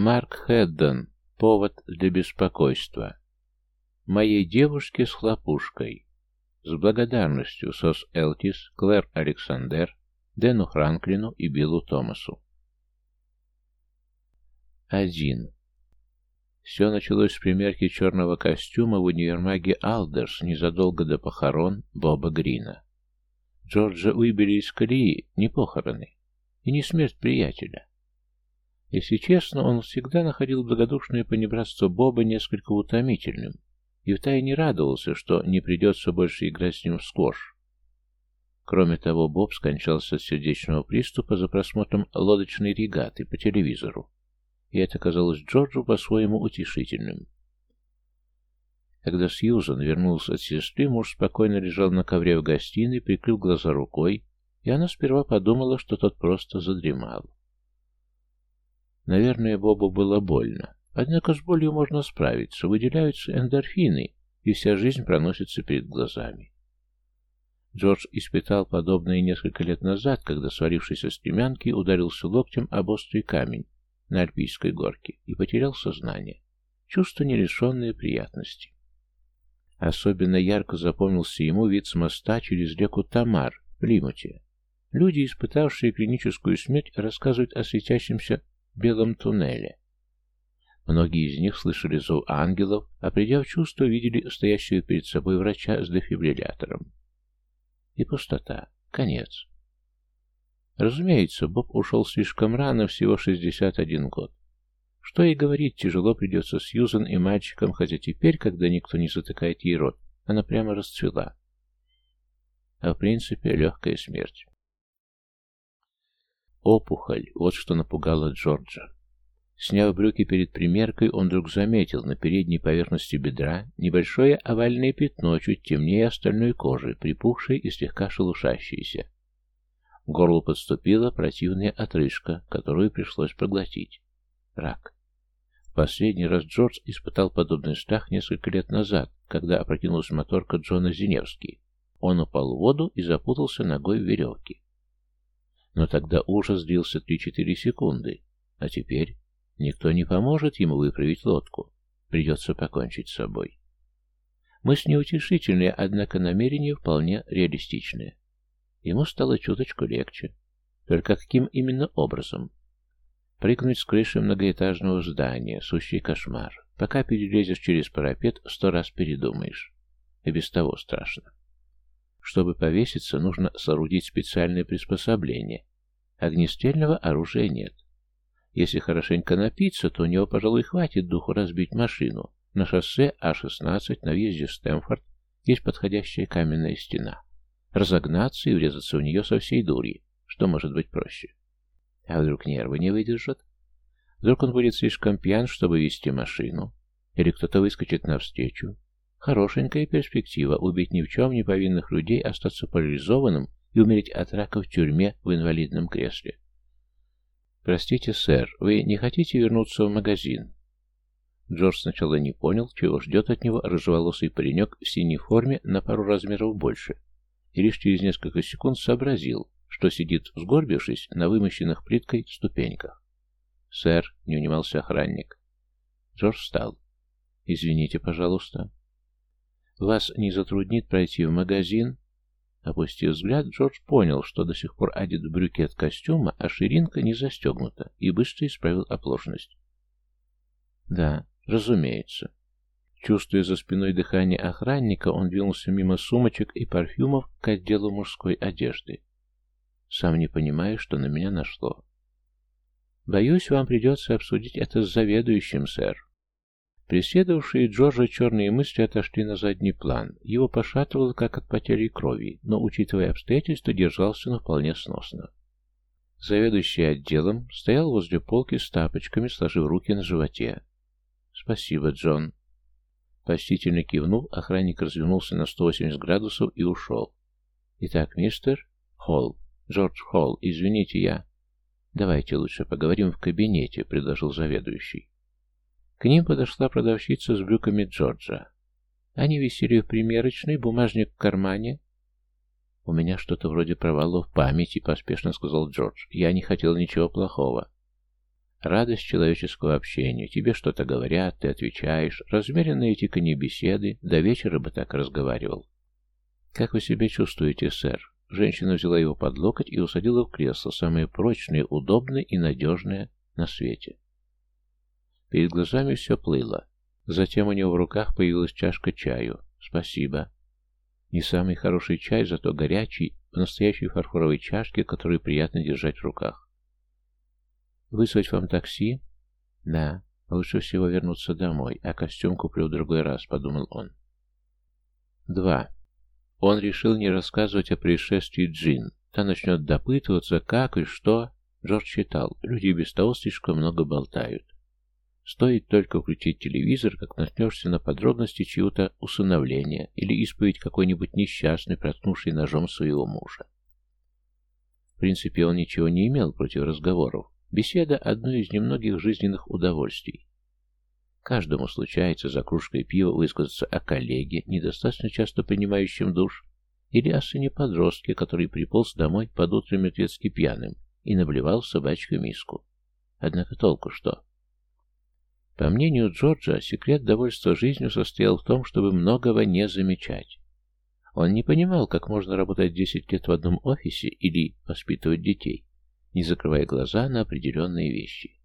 Марк Хэддон. Повод для беспокойства. Моей девушке с хлопушкой. С благодарностью Сос Элтис, Клэр Александр, Дэну Франклину и Биллу Томасу. 1. Все началось с примерки черного костюма в универмаге Алдерс незадолго до похорон Боба Грина. Джорджа выбили из колеи не похороны и не смерть приятеля. Если честно, он всегда находил благодушное понебратство Боба несколько утомительным и втайне радовался, что не придется больше играть с ним в сквош. Кроме того, Боб скончался от сердечного приступа за просмотром лодочной регаты по телевизору, и это казалось Джорджу по-своему утешительным. Когда Сьюзан вернулся от сестры, муж спокойно лежал на ковре в гостиной, прикрыл глаза рукой, и она сперва подумала, что тот просто задремал. Наверное, Бобу было больно. Однако с болью можно справиться, выделяются эндорфины, и вся жизнь проносится перед глазами. Джордж испытал подобное несколько лет назад, когда, свалившись со стремянки, ударился локтем об острый камень, на Альпийской горке и потерял сознание. Чувство нерешенной приятности. Особенно ярко запомнился ему вид с моста через реку Тамар в Лимуте. Люди, испытавшие клиническую смерть, рассказывают о светящемся белом туннеле. Многие из них слышали зов ангелов, а придя в чувство, видели стоящего перед собой врача с дефибриллятором. И пустота. Конец. Разумеется, Боб ушел слишком рано, всего 61 год. Что и говорить, тяжело придется Сьюзан и мальчикам, хотя теперь, когда никто не затыкает ей рот, она прямо расцвела. А в принципе, легкая смерть. Опухоль, вот что напугало Джорджа. Сняв брюки перед примеркой, он вдруг заметил на передней поверхности бедра небольшое овальное пятно, чуть темнее остальной кожи, припухшее и слегка шелушащееся. К горлу подступила противная отрыжка, которую пришлось проглотить. Рак. Последний раз Джордж испытал подобный страх несколько лет назад, когда опрокинулась моторка Джона Зиневски. Он упал в воду и запутался ногой в веревке. Но тогда ужас длился 3-4 секунды, а теперь никто не поможет ему выправить лодку. Придется покончить с собой. Мысль неутешительная, однако намерение вполне реалистичное. Ему стало чуточку легче. Только каким именно образом? Прыгнуть с крыши многоэтажного здания — сущий кошмар. Пока перелезешь через парапет, сто раз передумаешь. И без того страшно. Чтобы повеситься, нужно соорудить специальное приспособление. Огнестрельного оружия нет. Если хорошенько напиться, то у него, пожалуй, хватит духу разбить машину. На шоссе А-16 на въезде в Стэнфорд есть подходящая каменная стена разогнаться и врезаться в нее со всей дури, что может быть проще. А вдруг нервы не выдержат? Вдруг он будет слишком пьян, чтобы вести машину? Или кто-то выскочит навстречу? Хорошенькая перспектива — убить ни в чем не повинных людей, остаться парализованным и умереть от рака в тюрьме в инвалидном кресле. «Простите, сэр, вы не хотите вернуться в магазин?» Джордж сначала не понял, чего ждет от него рыжеволосый паренек в синей форме на пару размеров больше, и лишь через несколько секунд сообразил, что сидит, сгорбившись, на вымощенных плиткой ступеньках. «Сэр», — не унимался охранник. Джордж встал. «Извините, пожалуйста». «Вас не затруднит пройти в магазин?» Опустив взгляд, Джордж понял, что до сих пор одет в брюки от костюма, а ширинка не застегнута, и быстро исправил оплошность. «Да, разумеется. Чувствуя за спиной дыхание охранника, он двинулся мимо сумочек и парфюмов к отделу мужской одежды. Сам не понимаю, что на меня нашло. Боюсь, вам придется обсудить это с заведующим, сэр. Преследовавшие Джорджа черные мысли отошли на задний план. Его пошатывало, как от потери крови, но, учитывая обстоятельства, держался на вполне сносно. Заведующий отделом стоял возле полки с тапочками, сложив руки на животе. «Спасибо, Джон», Почтительно кивнув, охранник развернулся на 180 градусов и ушел. «Итак, мистер Холл, Джордж Холл, извините, я...» «Давайте лучше поговорим в кабинете», — предложил заведующий. К ним подошла продавщица с брюками Джорджа. Они висели в примерочной, бумажник в кармане. «У меня что-то вроде провала в памяти», — поспешно сказал Джордж. «Я не хотел ничего плохого». Радость человеческого общения. Тебе что-то говорят, ты отвечаешь. Размеренные тиканье беседы. До вечера бы так разговаривал. «Как вы себя чувствуете, сэр?» Женщина взяла его под локоть и усадила в кресло, самое прочное, удобное и надежное на свете. Перед глазами все плыло. Затем у него в руках появилась чашка чаю. «Спасибо». Не самый хороший чай, зато горячий, в настоящей фарфоровой чашке, которую приятно держать в руках. «Вызвать вам такси?» «Да, лучше всего вернуться домой, а костюм куплю в другой раз», — подумал он. Два. Он решил не рассказывать о происшествии Джин. Та начнет допытываться, как и что. Джордж считал, люди без того слишком много болтают. Стоит только включить телевизор, как наткнешься на подробности чьего-то усыновления или исповедь какой-нибудь несчастный, проткнувший ножом своего мужа. В принципе, он ничего не имел против разговоров. Беседа – одно из немногих жизненных удовольствий. Каждому случается за кружкой пива высказаться о коллеге, недостаточно часто принимающем душ, или о сыне-подростке, который приполз домой под утро мертвецки пьяным и наблевал в собачью миску. Однако толку что? По мнению Джорджа, секрет довольства жизнью состоял в том, чтобы многого не замечать. Он не понимал, как можно работать 10 лет в одном офисе или воспитывать детей, не закрывая глаза на определенные вещи.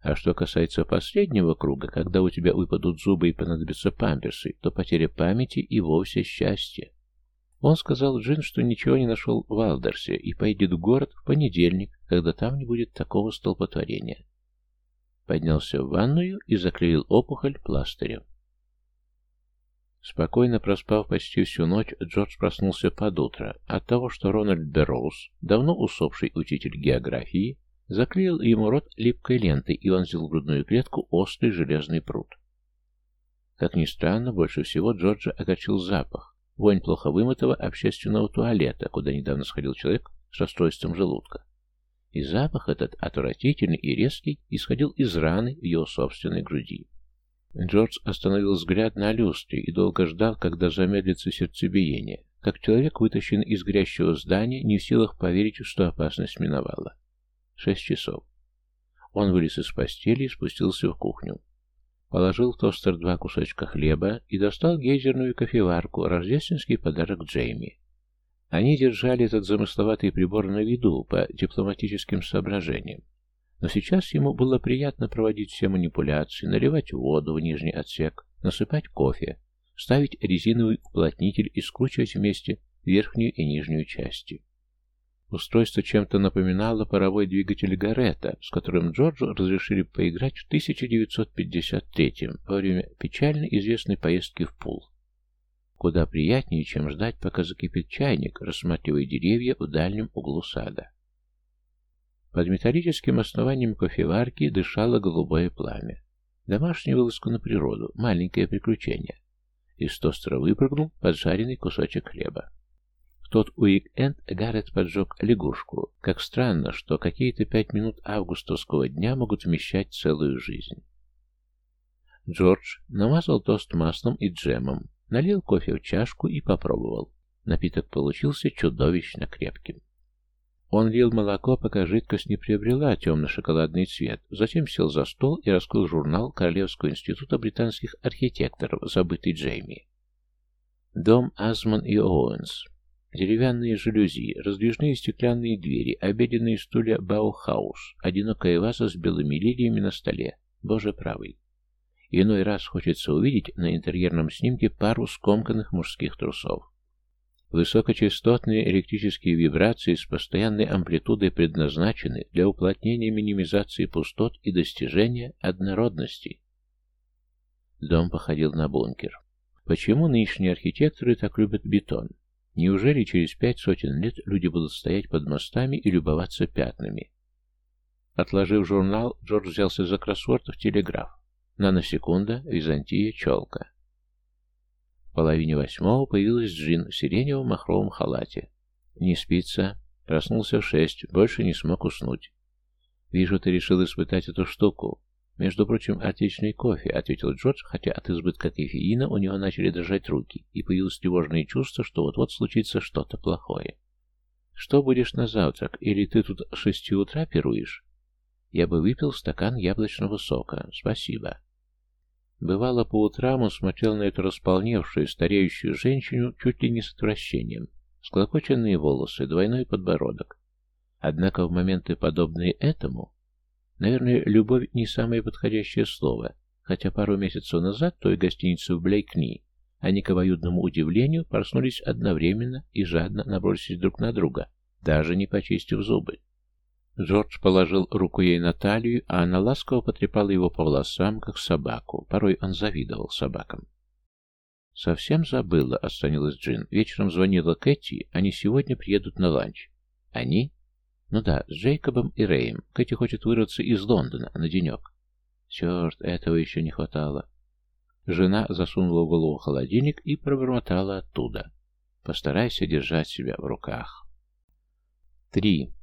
А что касается последнего круга, когда у тебя выпадут зубы и понадобятся памперсы, то потеря памяти и вовсе счастье. Он сказал Джин, что ничего не нашел в Алдерсе и поедет в город в понедельник, когда там не будет такого столпотворения. Поднялся в ванную и заклеил опухоль пластырем. Спокойно проспав почти всю ночь, Джордж проснулся под утро от того, что Рональд Берроуз, давно усопший учитель географии, Заклеил ему рот липкой лентой и вонзил в грудную клетку острый железный пруд. Как ни странно, больше всего Джорджа огорчил запах. Вонь плохо вымытого общественного туалета, куда недавно сходил человек с расстройством желудка. И запах этот, отвратительный и резкий, исходил из раны в его собственной груди. Джордж остановил взгляд на люстре и долго ждал, когда замедлится сердцебиение, как человек, вытащенный из горящего здания, не в силах поверить, что опасность миновала. Шесть часов. Он вылез из постели и спустился в кухню. Положил в тостер два кусочка хлеба и достал гейзерную кофеварку, рождественский подарок Джейми. Они держали этот замысловатый прибор на виду по дипломатическим соображениям. Но сейчас ему было приятно проводить все манипуляции, наливать воду в нижний отсек, насыпать кофе, ставить резиновый уплотнитель и скручивать вместе верхнюю и нижнюю части. Устройство чем-то напоминало паровой двигатель Гарета, с которым Джорджу разрешили поиграть в 1953 во время печально известной поездки в Пул. Куда приятнее, чем ждать, пока закипит чайник, рассматривая деревья в дальнем углу сада. Под металлическим основанием кофеварки дышало голубое пламя. Домашняя вылазка на природу, маленькое приключение. Из тостера выпрыгнул поджаренный кусочек хлеба. В тот уик-энд Гаррет поджег лягушку. Как странно, что какие-то пять минут августовского дня могут вмещать целую жизнь. Джордж намазал тост маслом и джемом, налил кофе в чашку и попробовал. Напиток получился чудовищно крепким. Он лил молоко, пока жидкость не приобрела темно-шоколадный цвет, затем сел за стол и раскрыл журнал Королевского института британских архитекторов, забытый Джейми. Дом Азман и Оуэнс. Деревянные жалюзи, раздвижные стеклянные двери, обеденные стулья Баухаус, одинокая ваза с белыми лилиями на столе. Боже правый. Иной раз хочется увидеть на интерьерном снимке пару скомканных мужских трусов. Высокочастотные электрические вибрации с постоянной амплитудой предназначены для уплотнения минимизации пустот и достижения однородности. Дом походил на бункер. Почему нынешние архитекторы так любят бетон? Неужели через пять сотен лет люди будут стоять под мостами и любоваться пятнами? Отложив журнал, Джордж взялся за кроссворд в телеграф. Наносекунда, Византия, челка. В половине восьмого появилась Джин в сиреневом махровом халате. Не спится. Проснулся в шесть, больше не смог уснуть. «Вижу, ты решил испытать эту штуку. «Между прочим, отличный кофе», — ответил Джордж, хотя от избытка кофеина у него начали дрожать руки, и появилось тревожное чувство, что вот-вот случится что-то плохое. «Что будешь на завтрак? Или ты тут с шести утра пируешь?» Я бы выпил стакан яблочного сока. Спасибо. Бывало, по утрам он смотрел на эту располневшую, стареющую женщину чуть ли не с отвращением. Склокоченные волосы, двойной подбородок. Однако в моменты, подобные этому, наверное, любовь не самое подходящее слово, хотя пару месяцев назад той гостинице в Блейкни они, к обоюдному удивлению, проснулись одновременно и жадно набросились друг на друга, даже не почистив зубы. Джордж положил руку ей на талию, а она ласково потрепала его по волосам, как собаку. Порой он завидовал собакам. «Совсем забыла», — остановилась Джин. «Вечером звонила Кэти, они сегодня приедут на ланч». «Они?» «Ну да, с Джейкобом и Рэем. Кэти хочет вырваться из Лондона на денек». «Черт, этого еще не хватало». Жена засунула голову в холодильник и пробормотала оттуда. «Постарайся держать себя в руках». Три.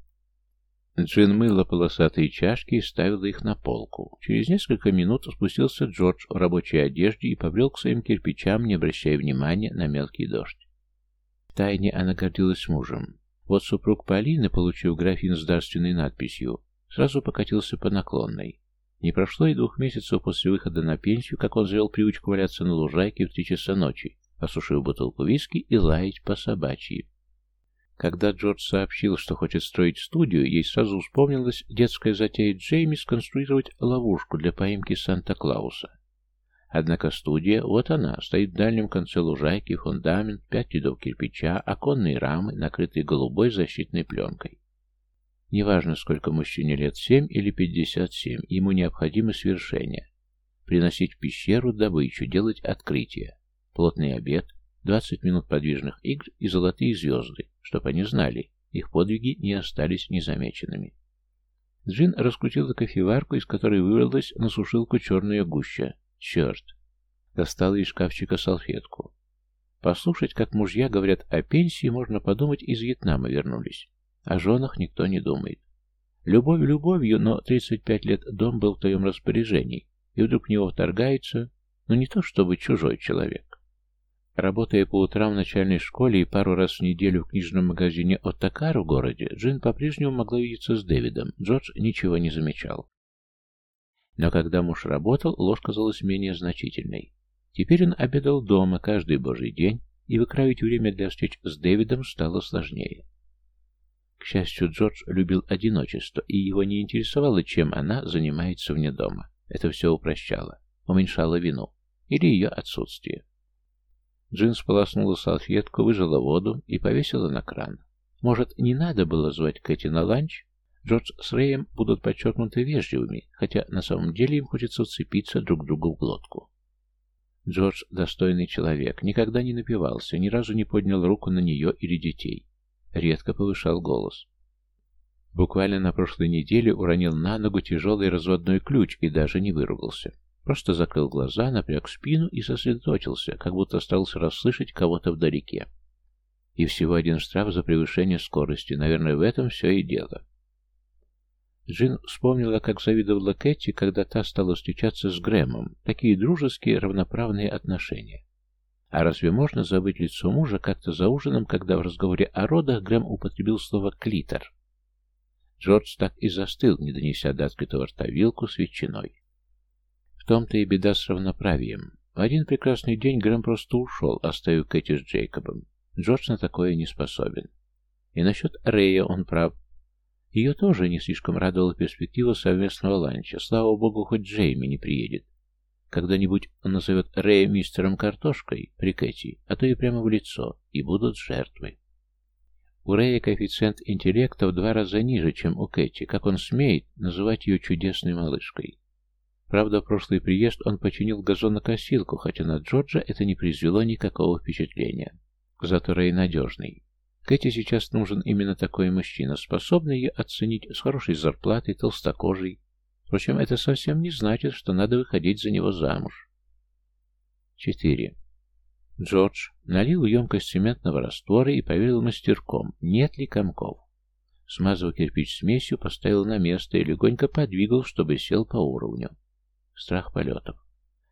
Джин мыла полосатые чашки и ставила их на полку. Через несколько минут спустился Джордж в рабочей одежде и побрел к своим кирпичам, не обращая внимания на мелкий дождь. Втайне она гордилась мужем. Вот супруг Полины, получив графин с дарственной надписью, сразу покатился по наклонной. Не прошло и двух месяцев после выхода на пенсию, как он завел привычку валяться на лужайке в три часа ночи, осушив бутылку виски и лаять по собачьи. Когда Джордж сообщил, что хочет строить студию, ей сразу вспомнилась детская затея Джейми сконструировать ловушку для поимки Санта-Клауса. Однако студия, вот она, стоит в дальнем конце лужайки, фундамент, пять рядов кирпича, оконные рамы, накрытые голубой защитной пленкой. Неважно, сколько мужчине лет, семь или пятьдесят семь, ему необходимо свершение. Приносить в пещеру добычу, делать открытие. Плотный обед, 20 минут подвижных игр и золотые звезды, чтоб они знали, их подвиги не остались незамеченными. Джин раскрутила кофеварку, из которой вывалилась на сушилку черная гуща. Черт! Достала из шкафчика салфетку. Послушать, как мужья говорят о пенсии, можно подумать, из Вьетнама вернулись. О женах никто не думает. Любовь любовью, но 35 лет дом был в твоем распоряжении, и вдруг в него вторгается, ну не то чтобы чужой человек. Работая по утрам в начальной школе и пару раз в неделю в книжном магазине Оттакар в городе, Джин по-прежнему могла видеться с Дэвидом. Джордж ничего не замечал. Но когда муж работал, ложь казалась менее значительной. Теперь он обедал дома каждый божий день, и выкравить время для встреч с Дэвидом стало сложнее. К счастью, Джордж любил одиночество, и его не интересовало, чем она занимается вне дома. Это все упрощало, уменьшало вину или ее отсутствие. Джин сполоснула салфетку, выжила воду и повесила на кран. Может, не надо было звать Кэти на ланч? Джордж с Рэем будут подчеркнуто вежливыми, хотя на самом деле им хочется вцепиться друг другу в глотку. Джордж достойный человек, никогда не напивался, ни разу не поднял руку на нее или детей. Редко повышал голос. Буквально на прошлой неделе уронил на ногу тяжелый разводной ключ и даже не выругался. Просто закрыл глаза, напряг спину и сосредоточился, как будто старался расслышать кого-то вдалеке. И всего один штраф за превышение скорости. Наверное, в этом все и дело. Джин вспомнила, как завидовала Кэти, когда та стала встречаться с Грэмом. Такие дружеские, равноправные отношения. А разве можно забыть лицо мужа как-то за ужином, когда в разговоре о родах Грэм употребил слово «клитор»? Джордж так и застыл, не донеся до открытого рта вилку с ветчиной. В том-то и беда с равноправием. В один прекрасный день Грэм просто ушел, оставив Кэти с Джейкобом. Джордж на такое не способен. И насчет Рэя он прав. Ее тоже не слишком радовала перспектива совместного ланча. Слава богу, хоть Джейми не приедет. Когда-нибудь он назовет Рэя мистером Картошкой при Кэти, а то и прямо в лицо, и будут жертвы. У Рэя коэффициент интеллекта в два раза ниже, чем у Кэти, как он смеет называть ее чудесной малышкой. Правда, прошлый приезд он починил газонокосилку, хотя на Джорджа это не произвело никакого впечатления. Зато Рэй надежный. Кэти сейчас нужен именно такой мужчина, способный ее оценить с хорошей зарплатой, толстокожей, Впрочем, это совсем не значит, что надо выходить за него замуж. 4. Джордж налил емкость цементного раствора и проверил мастерком, нет ли комков. Смазывая кирпич смесью, поставил на место и легонько подвигал, чтобы сел по уровню. Страх полетов.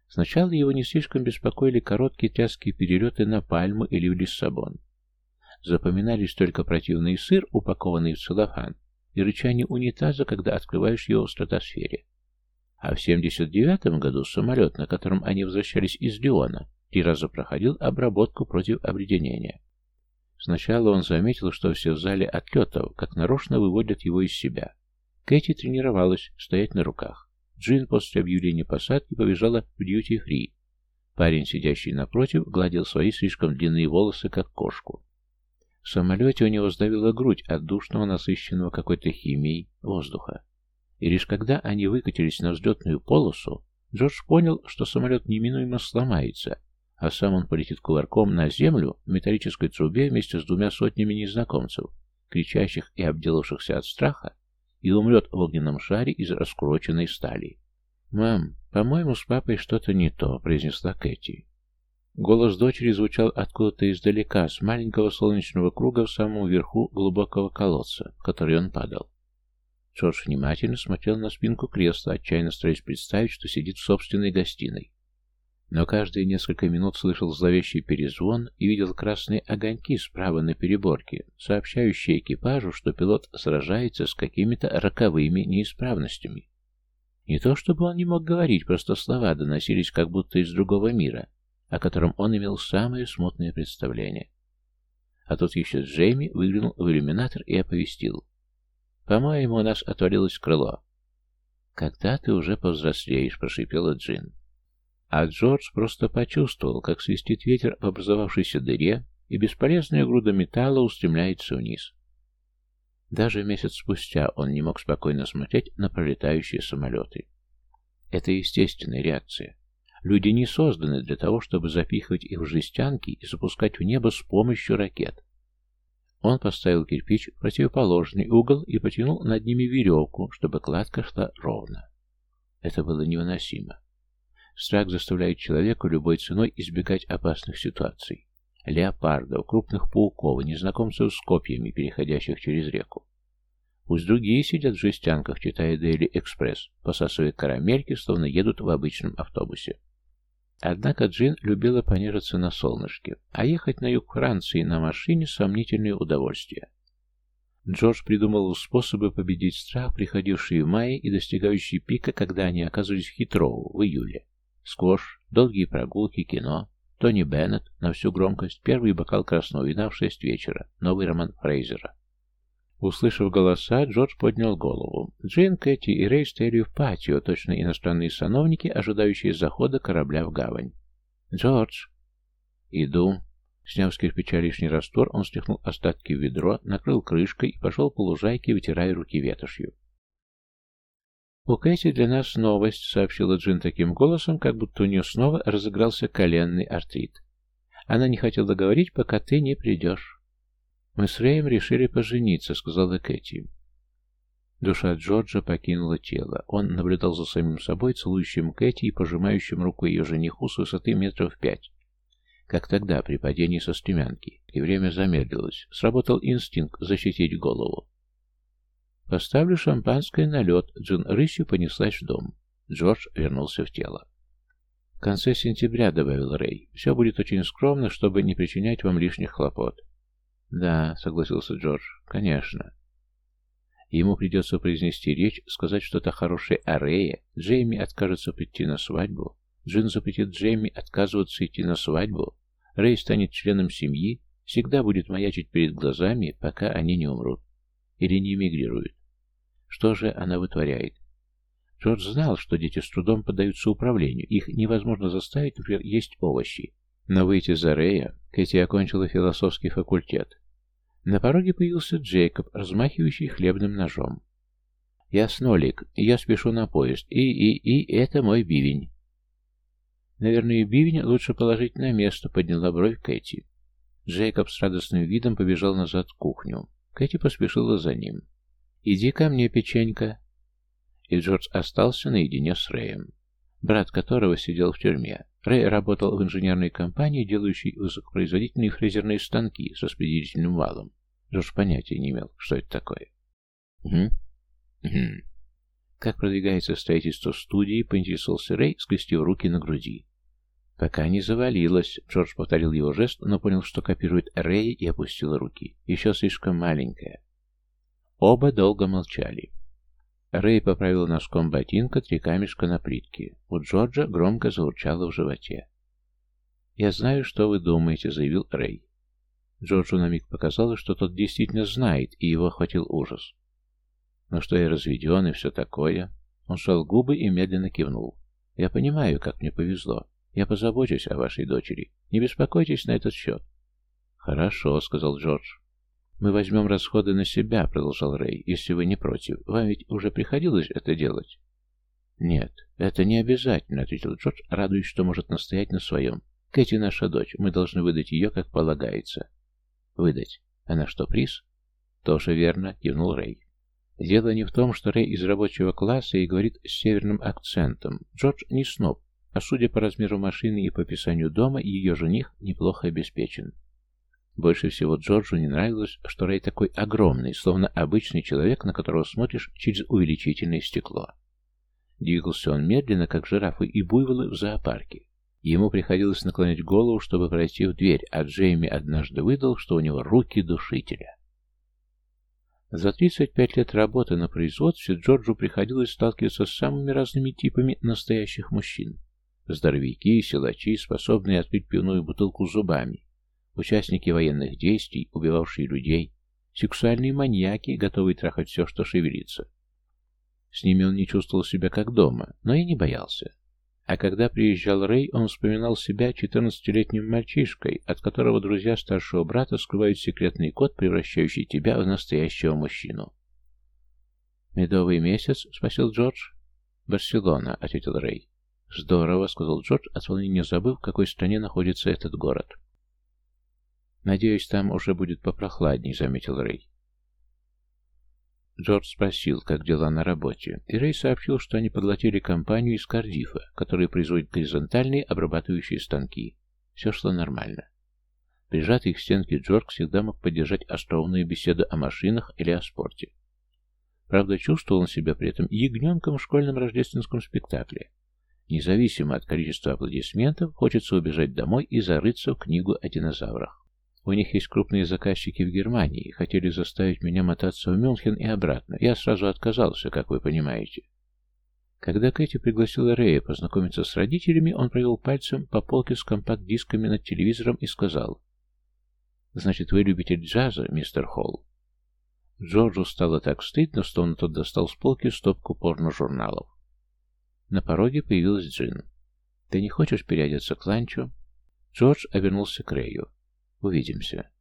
Сначала его не слишком беспокоили короткие тряские перелеты на Пальму или в Лиссабон. Запоминались только противный сыр, упакованный в целлофан, и рычание унитаза, когда открываешь его в стратосфере. А в 79 году самолет, на котором они возвращались из Леона, три раза проходил обработку против обледенения. Сначала он заметил, что все в зале отлетов, как нарочно выводят его из себя. Кэти тренировалась стоять на руках. Джин после объявления посадки побежала в дьюти-фри. Парень, сидящий напротив, гладил свои слишком длинные волосы, как кошку. В самолете у него сдавила грудь от душного, насыщенного какой-то химией воздуха. И лишь когда они выкатились на взлетную полосу, Джордж понял, что самолет неминуемо сломается, а сам он полетит кувырком на землю в металлической трубе вместе с двумя сотнями незнакомцев, кричащих и обделавшихся от страха, и умрет в огненном шаре из раскуроченной стали. «Мам, по-моему, с папой что-то не то», — произнесла Кэти. Голос дочери звучал откуда-то издалека, с маленького солнечного круга в самом верху глубокого колодца, в который он падал. Джордж внимательно смотрел на спинку кресла, отчаянно стараясь представить, что сидит в собственной гостиной но каждые несколько минут слышал зловещий перезвон и видел красные огоньки справа на переборке, сообщающие экипажу, что пилот сражается с какими-то роковыми неисправностями. Не то чтобы он не мог говорить, просто слова доносились как будто из другого мира, о котором он имел самое смутное представление. А тут еще Джейми выглянул в иллюминатор и оповестил. «По-моему, у нас отвалилось крыло». «Когда ты уже повзрослеешь?» – прошипела Джин. А Джордж просто почувствовал, как свистит ветер в образовавшейся дыре, и бесполезная груда металла устремляется вниз. Даже месяц спустя он не мог спокойно смотреть на пролетающие самолеты. Это естественная реакция. Люди не созданы для того, чтобы запихивать их в жестянки и запускать в небо с помощью ракет. Он поставил кирпич в противоположный угол и потянул над ними веревку, чтобы кладка шла ровно. Это было невыносимо. Страх заставляет человека любой ценой избегать опасных ситуаций. Леопардов, крупных пауков, незнакомцев с копьями, переходящих через реку. Пусть другие сидят в жестянках, читая Daily Express, посасывая карамельки, словно едут в обычном автобусе. Однако Джин любила понежиться на солнышке, а ехать на юг Франции на машине – сомнительное удовольствие. Джордж придумал способы победить страх, приходивший в мае и достигающий пика, когда они оказывались в Хитроу в июле. Сквош, долгие прогулки, кино, Тони Беннет на всю громкость, первый бокал красного вина в шесть вечера, новый роман Фрейзера. Услышав голоса, Джордж поднял голову. Джейн, Кэти и Рэй стояли в патио, точно иностранные сановники, ожидающие захода корабля в гавань. «Джордж!» «Иду». Сняв с кирпича лишний раствор, он стряхнул остатки ведро, накрыл крышкой и пошел по лужайке, вытирая руки ветошью. «У Кэти для нас новость», — сообщила Джин таким голосом, как будто у нее снова разыгрался коленный артрит. «Она не хотела говорить, пока ты не придешь». «Мы с Рэем решили пожениться», — сказала Кэти. Душа Джорджа покинула тело. Он наблюдал за самим собой, целующим Кэти и пожимающим руку ее жениху с высоты метров пять. Как тогда, при падении со стремянки. И время замедлилось. Сработал инстинкт защитить голову. Поставлю шампанское на лед. Джин рысью понеслась в дом. Джордж вернулся в тело. В конце сентября, добавил Рэй. Все будет очень скромно, чтобы не причинять вам лишних хлопот. Да, согласился Джордж. Конечно. Ему придется произнести речь, сказать что-то хорошее о Рэе. Джейми откажется прийти на свадьбу. Джин запретит Джейми отказываться идти на свадьбу. Рэй станет членом семьи, всегда будет маячить перед глазами, пока они не умрут. Или не эмигрируют. Что же она вытворяет? Джордж знал, что дети с трудом поддаются управлению, их невозможно заставить, например, есть овощи. Но выйти за Рея, Кэти окончила философский факультет. На пороге появился Джейкоб, размахивающий хлебным ножом. «Я Снолик, я спешу на поезд, и, и, и это мой бивень». «Наверное, бивень лучше положить на место», — подняла бровь Кэти. Джейкоб с радостным видом побежал назад в кухню. Кэти поспешила за ним. «Иди ко мне, печенька». И Джордж остался наедине с Рэем, брат которого сидел в тюрьме. Рэй работал в инженерной компании, делающей высокопроизводительные фрезерные станки с распределительным валом. Джордж понятия не имел, что это такое. «Угу. Угу. Как продвигается строительство студии, поинтересовался Рэй, скрестив руки на груди. «Пока не завалилось», — Джордж повторил его жест, но понял, что копирует Рэй и опустил руки. «Еще слишком маленькая». Оба долго молчали. Рэй поправил носком ботинка три камешка на плитке. У Джорджа громко заурчало в животе. «Я знаю, что вы думаете», — заявил Рэй. Джорджу на миг показалось, что тот действительно знает, и его охватил ужас. «Ну что я разведен и все такое?» Он шел губы и медленно кивнул. «Я понимаю, как мне повезло. Я позабочусь о вашей дочери. Не беспокойтесь на этот счет». «Хорошо», — сказал Джордж. «Мы возьмем расходы на себя», — продолжал Рэй, — «если вы не против. Вам ведь уже приходилось это делать?» «Нет, это не обязательно», — ответил Джордж, радуясь, что может настоять на своем. «Кэти наша дочь. Мы должны выдать ее, как полагается». «Выдать? Она что, приз?» «Тоже верно», — кивнул Рэй. Дело не в том, что Рэй из рабочего класса и говорит с северным акцентом. Джордж не сноб, а судя по размеру машины и по описанию дома, ее жених неплохо обеспечен. Больше всего Джорджу не нравилось, что Рэй такой огромный, словно обычный человек, на которого смотришь через увеличительное стекло. Двигался он медленно, как жирафы и буйволы в зоопарке. Ему приходилось наклонять голову, чтобы пройти в дверь, а Джейми однажды выдал, что у него руки душителя. За 35 лет работы на производстве Джорджу приходилось сталкиваться с самыми разными типами настоящих мужчин. Здоровяки, силачи, способные открыть пивную бутылку зубами, участники военных действий, убивавшие людей, сексуальные маньяки, готовые трахать все, что шевелится. С ними он не чувствовал себя как дома, но и не боялся. А когда приезжал Рэй, он вспоминал себя четырнадцатилетним мальчишкой, от которого друзья старшего брата скрывают секретный код, превращающий тебя в настоящего мужчину. «Медовый месяц?» — спросил Джордж. «Барселона», — ответил Рэй. «Здорово», — сказал Джордж, от волнения забыв, в какой стране находится этот город. «Надеюсь, там уже будет попрохладней», — заметил Рэй. Джордж спросил, как дела на работе, и Рэй сообщил, что они поглотили компанию из Кардифа, которая производит горизонтальные обрабатывающие станки. Все шло нормально. Прижатый к стенке Джордж всегда мог поддержать остроумную беседу о машинах или о спорте. Правда, чувствовал он себя при этом ягненком в школьном рождественском спектакле. Независимо от количества аплодисментов, хочется убежать домой и зарыться в книгу о динозаврах. У них есть крупные заказчики в Германии, хотели заставить меня мотаться в Мюнхен и обратно. Я сразу отказался, как вы понимаете. Когда Кэти пригласила Рэя познакомиться с родителями, он провел пальцем по полке с компакт-дисками над телевизором и сказал, «Значит, вы любитель джаза, мистер Холл?» Джорджу стало так стыдно, что он тот достал с полки стопку порно-журналов. На пороге появилась Джин. «Ты не хочешь переодеться к ланчу?» Джордж обернулся к Рэю. Увидимся.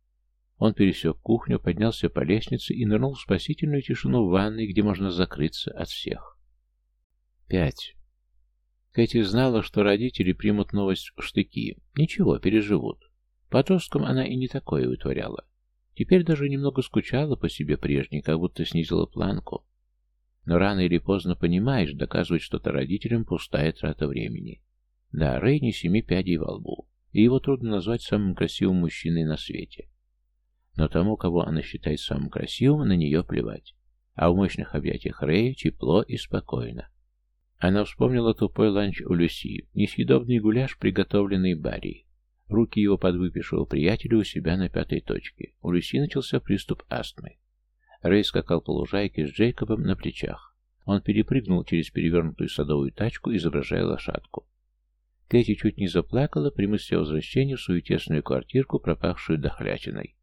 Он пересек кухню, поднялся по лестнице и нырнул в спасительную тишину в ванной, где можно закрыться от всех. Пять. Кэти знала, что родители примут новость в штыки. Ничего, переживут. Подросткам она и не такое вытворяла. Теперь даже немного скучала по себе прежней, как будто снизила планку. Но рано или поздно понимаешь, доказывать что-то родителям пустая трата времени. Да, Рэй не семи пядей во лбу и его трудно назвать самым красивым мужчиной на свете. Но тому, кого она считает самым красивым, на нее плевать. А в мощных объятиях Рэя тепло и спокойно. Она вспомнила тупой ланч у Люси, несъедобный гуляш, приготовленный Барри. Руки его подвыпившего приятеля у себя на пятой точке. У Люси начался приступ астмы. Рэй скакал по лужайке с Джейкобом на плечах. Он перепрыгнул через перевернутую садовую тачку, изображая лошадку. Кэти чуть не заплакала при мысли о возвращении в свою тесную квартирку, пропахшую дохлятиной.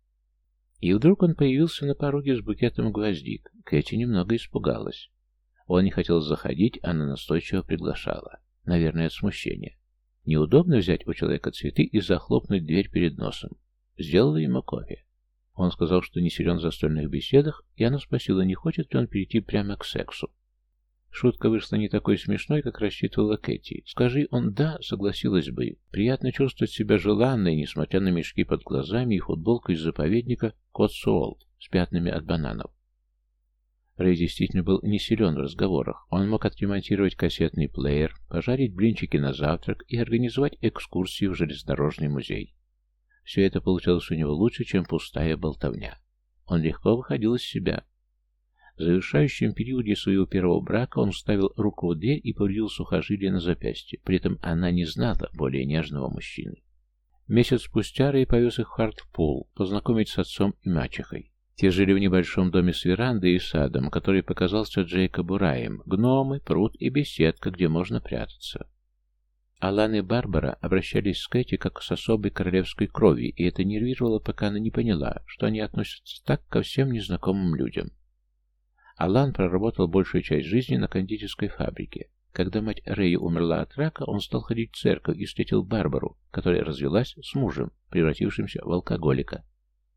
И вдруг он появился на пороге с букетом гвоздик. Кэти немного испугалась. Он не хотел заходить, она настойчиво приглашала. Наверное, от смущения. Неудобно взять у человека цветы и захлопнуть дверь перед носом. Сделала ему кофе. Он сказал, что не силен в застольных беседах, и она спросила, не хочет ли он перейти прямо к сексу. Шутка вышла не такой смешной, как рассчитывала Кэти. Скажи он «да», согласилась бы. Приятно чувствовать себя желанной, несмотря на мешки под глазами и футболку из заповедника Кот Суолт с пятнами от бананов. Рэй действительно был не силен в разговорах. Он мог отремонтировать кассетный плеер, пожарить блинчики на завтрак и организовать экскурсию в железнодорожный музей. Все это получалось у него лучше, чем пустая болтовня. Он легко выходил из себя, в завершающем периоде своего первого брака он вставил руку в дверь и повредил сухожилие на запястье. При этом она не знала более нежного мужчины. Месяц спустя Рэй повез их в Хартпул познакомить с отцом и мачехой. Те жили в небольшом доме с верандой и садом, который показался Джейкобу раем, гномы, пруд и беседка, где можно прятаться. Алан и Барбара обращались с Кэти как с особой королевской крови, и это нервировало, пока она не поняла, что они относятся так ко всем незнакомым людям. Алан проработал большую часть жизни на кондитерской фабрике. Когда мать Рэя умерла от рака, он стал ходить в церковь и встретил Барбару, которая развелась с мужем, превратившимся в алкоголика.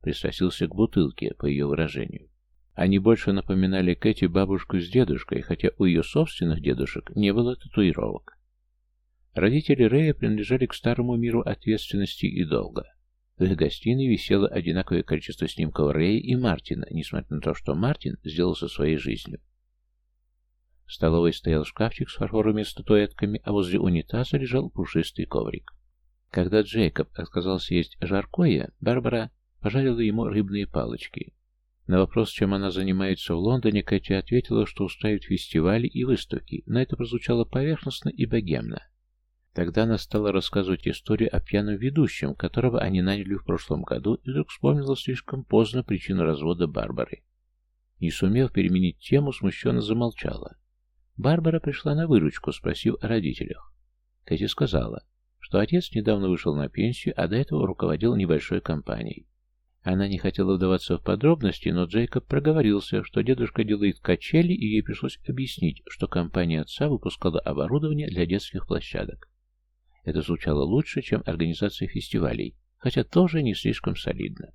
Пристрастился к бутылке, по ее выражению. Они больше напоминали Кэти бабушку с дедушкой, хотя у ее собственных дедушек не было татуировок. Родители Рэя принадлежали к старому миру ответственности и долга. В их гостиной висело одинаковое количество снимков Рэя и Мартина, несмотря на то, что Мартин сделал со своей жизнью. В столовой стоял шкафчик с фарфоровыми статуэтками, а возле унитаза лежал пушистый коврик. Когда Джейкоб отказался есть жаркое, Барбара пожарила ему рыбные палочки. На вопрос, чем она занимается в Лондоне, Кэти ответила, что устраивает фестивали и выставки, но это прозвучало поверхностно и богемно. Тогда она стала рассказывать историю о пьяном ведущем, которого они наняли в прошлом году, и вдруг вспомнила слишком поздно причину развода Барбары. Не сумев переменить тему, смущенно замолчала. Барбара пришла на выручку, спросив о родителях. Кэти сказала, что отец недавно вышел на пенсию, а до этого руководил небольшой компанией. Она не хотела вдаваться в подробности, но Джейкоб проговорился, что дедушка делает качели, и ей пришлось объяснить, что компания отца выпускала оборудование для детских площадок. Это звучало лучше, чем организация фестивалей, хотя тоже не слишком солидно.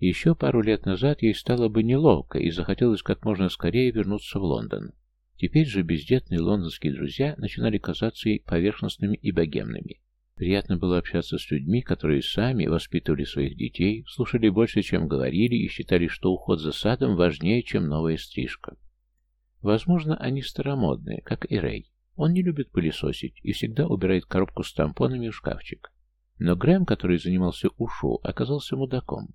Еще пару лет назад ей стало бы неловко и захотелось как можно скорее вернуться в Лондон. Теперь же бездетные лондонские друзья начинали казаться ей поверхностными и богемными. Приятно было общаться с людьми, которые сами воспитывали своих детей, слушали больше, чем говорили, и считали, что уход за садом важнее, чем новая стрижка. Возможно, они старомодные, как и Рэй. Он не любит пылесосить и всегда убирает коробку с тампонами в шкафчик. Но Грэм, который занимался ушу, оказался мудаком.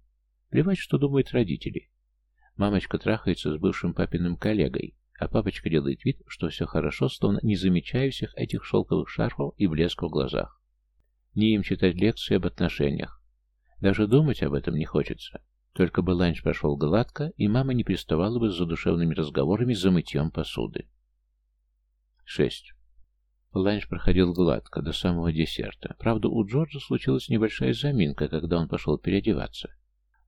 Плевать, что думают родители. Мамочка трахается с бывшим папиным коллегой, а папочка делает вид, что все хорошо, словно не замечая всех этих шелковых шарфов и блеска в глазах. Не им читать лекции об отношениях. Даже думать об этом не хочется. Только бы ланч прошел гладко, и мама не приставала бы с задушевными разговорами за мытьем посуды. 6. Ланч проходил гладко, до самого десерта. Правда, у Джорджа случилась небольшая заминка, когда он пошел переодеваться.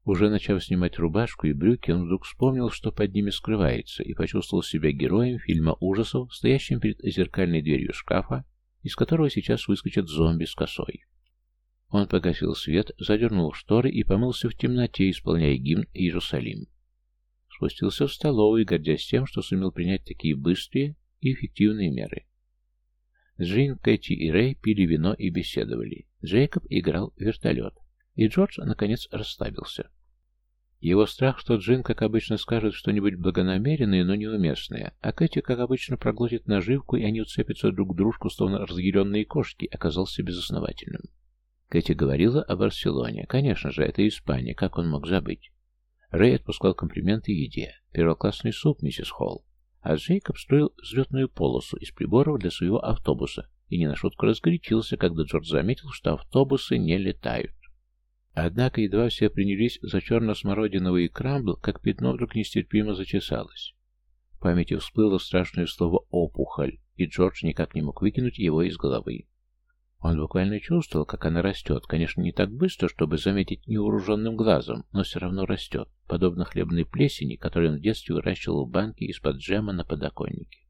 Уже начав снимать рубашку и брюки, он вдруг вспомнил, что под ними скрывается, и почувствовал себя героем фильма ужасов, стоящим перед зеркальной дверью шкафа, из которого сейчас выскочит зомби с косой. Он погасил свет, задернул шторы и помылся в темноте, исполняя гимн Иерусалим. Спустился в столовую, гордясь тем, что сумел принять такие быстрые и эффективные меры. Джин, Кэти и Рэй пили вино и беседовали. Джейкоб играл в вертолет. И Джордж, наконец, расслабился. Его страх, что Джин, как обычно, скажет что-нибудь благонамеренное, но неуместное, а Кэти, как обычно, проглотит наживку, и они уцепятся друг к дружку, словно разъяренные кошки, оказался безосновательным. Кэти говорила о Барселоне. Конечно же, это Испания, как он мог забыть? Рэй отпускал комплименты еде. Первоклассный суп, миссис Холл. А Джейкоб строил взлетную полосу из приборов для своего автобуса и не на шутку разгорячился, когда Джордж заметил, что автобусы не летают. Однако едва все принялись за черно-смородиновый крамбл, как пятно вдруг нестерпимо зачесалось. В памяти всплыло страшное слово «опухоль», и Джордж никак не мог выкинуть его из головы. Он буквально чувствовал, как она растет, конечно, не так быстро, чтобы заметить невооруженным глазом, но все равно растет, подобно хлебной плесени, которую он в детстве выращивал в банке из-под джема на подоконнике.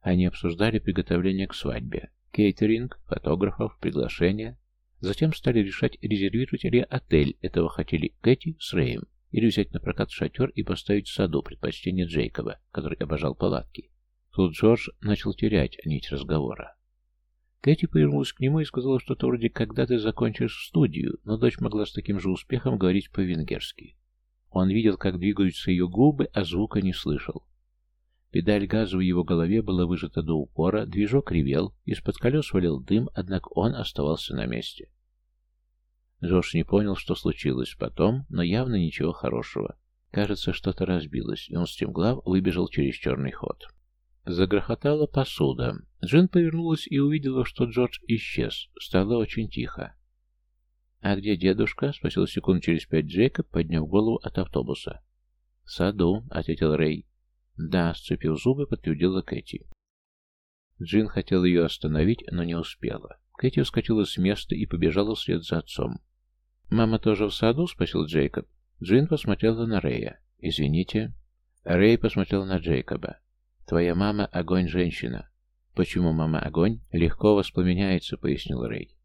Они обсуждали приготовление к свадьбе, кейтеринг, фотографов, приглашения. Затем стали решать, резервировать ли отель, этого хотели Кэти с Рэем, или взять на прокат шатер и поставить в саду предпочтение Джейкоба, который обожал палатки. Тут Джордж начал терять нить разговора. Кэти повернулась к нему и сказала что-то вроде «когда ты закончишь студию», но дочь могла с таким же успехом говорить по-венгерски. Он видел, как двигаются ее губы, а звука не слышал. Педаль газа в его голове была выжата до упора, движок ревел, из-под колес валил дым, однако он оставался на месте. Джош не понял, что случилось потом, но явно ничего хорошего. Кажется, что-то разбилось, и он стремглав выбежал через черный ход. Загрохотала посуда. Джин повернулась и увидела, что Джордж исчез. Стало очень тихо. «А где дедушка?» — спросил секунд через пять Джейкоб, подняв голову от автобуса. «В саду», — ответил Рэй. «Да», — сцепив зубы, подтвердила Кэти. Джин хотел ее остановить, но не успела. Кэти вскочила с места и побежала вслед за отцом. «Мама тоже в саду?» — спросил Джейкоб. Джин посмотрела на Рэя. «Извините». Рэй посмотрел на Джейкоба. «Твоя мама — огонь-женщина». «Почему мама огонь?» «Легко воспламеняется», — пояснил Рэй.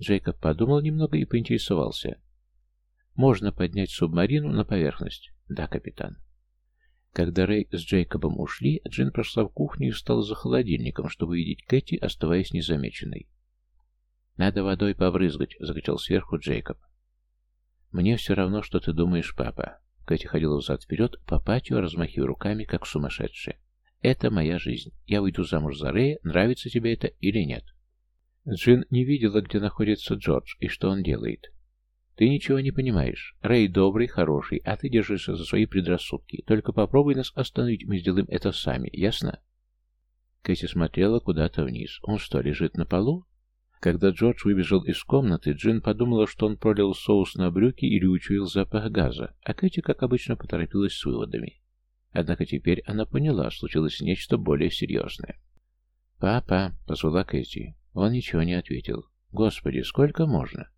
Джейкоб подумал немного и поинтересовался. «Можно поднять субмарину на поверхность?» «Да, капитан». Когда Рэй с Джейкобом ушли, Джин прошла в кухню и встала за холодильником, чтобы видеть Кэти, оставаясь незамеченной. «Надо водой побрызгать», — закричал сверху Джейкоб. «Мне все равно, что ты думаешь, папа». Кэти ходила взад-вперед по патио, размахивая руками, как сумасшедшая. «Это моя жизнь. Я выйду замуж за Рэя, нравится тебе это или нет». Джин не видела, где находится Джордж и что он делает. «Ты ничего не понимаешь. Рэй добрый, хороший, а ты держишься за свои предрассудки. Только попробуй нас остановить, мы сделаем это сами, ясно?» Кэти смотрела куда-то вниз. «Он что, лежит на полу?» Когда Джордж выбежал из комнаты, Джин подумала, что он пролил соус на брюки или учуял запах газа, а Кэти, как обычно, поторопилась с выводами. Однако теперь она поняла, случилось нечто более серьезное. «Папа!» — позвала Кэти. Он ничего не ответил. «Господи, сколько можно?»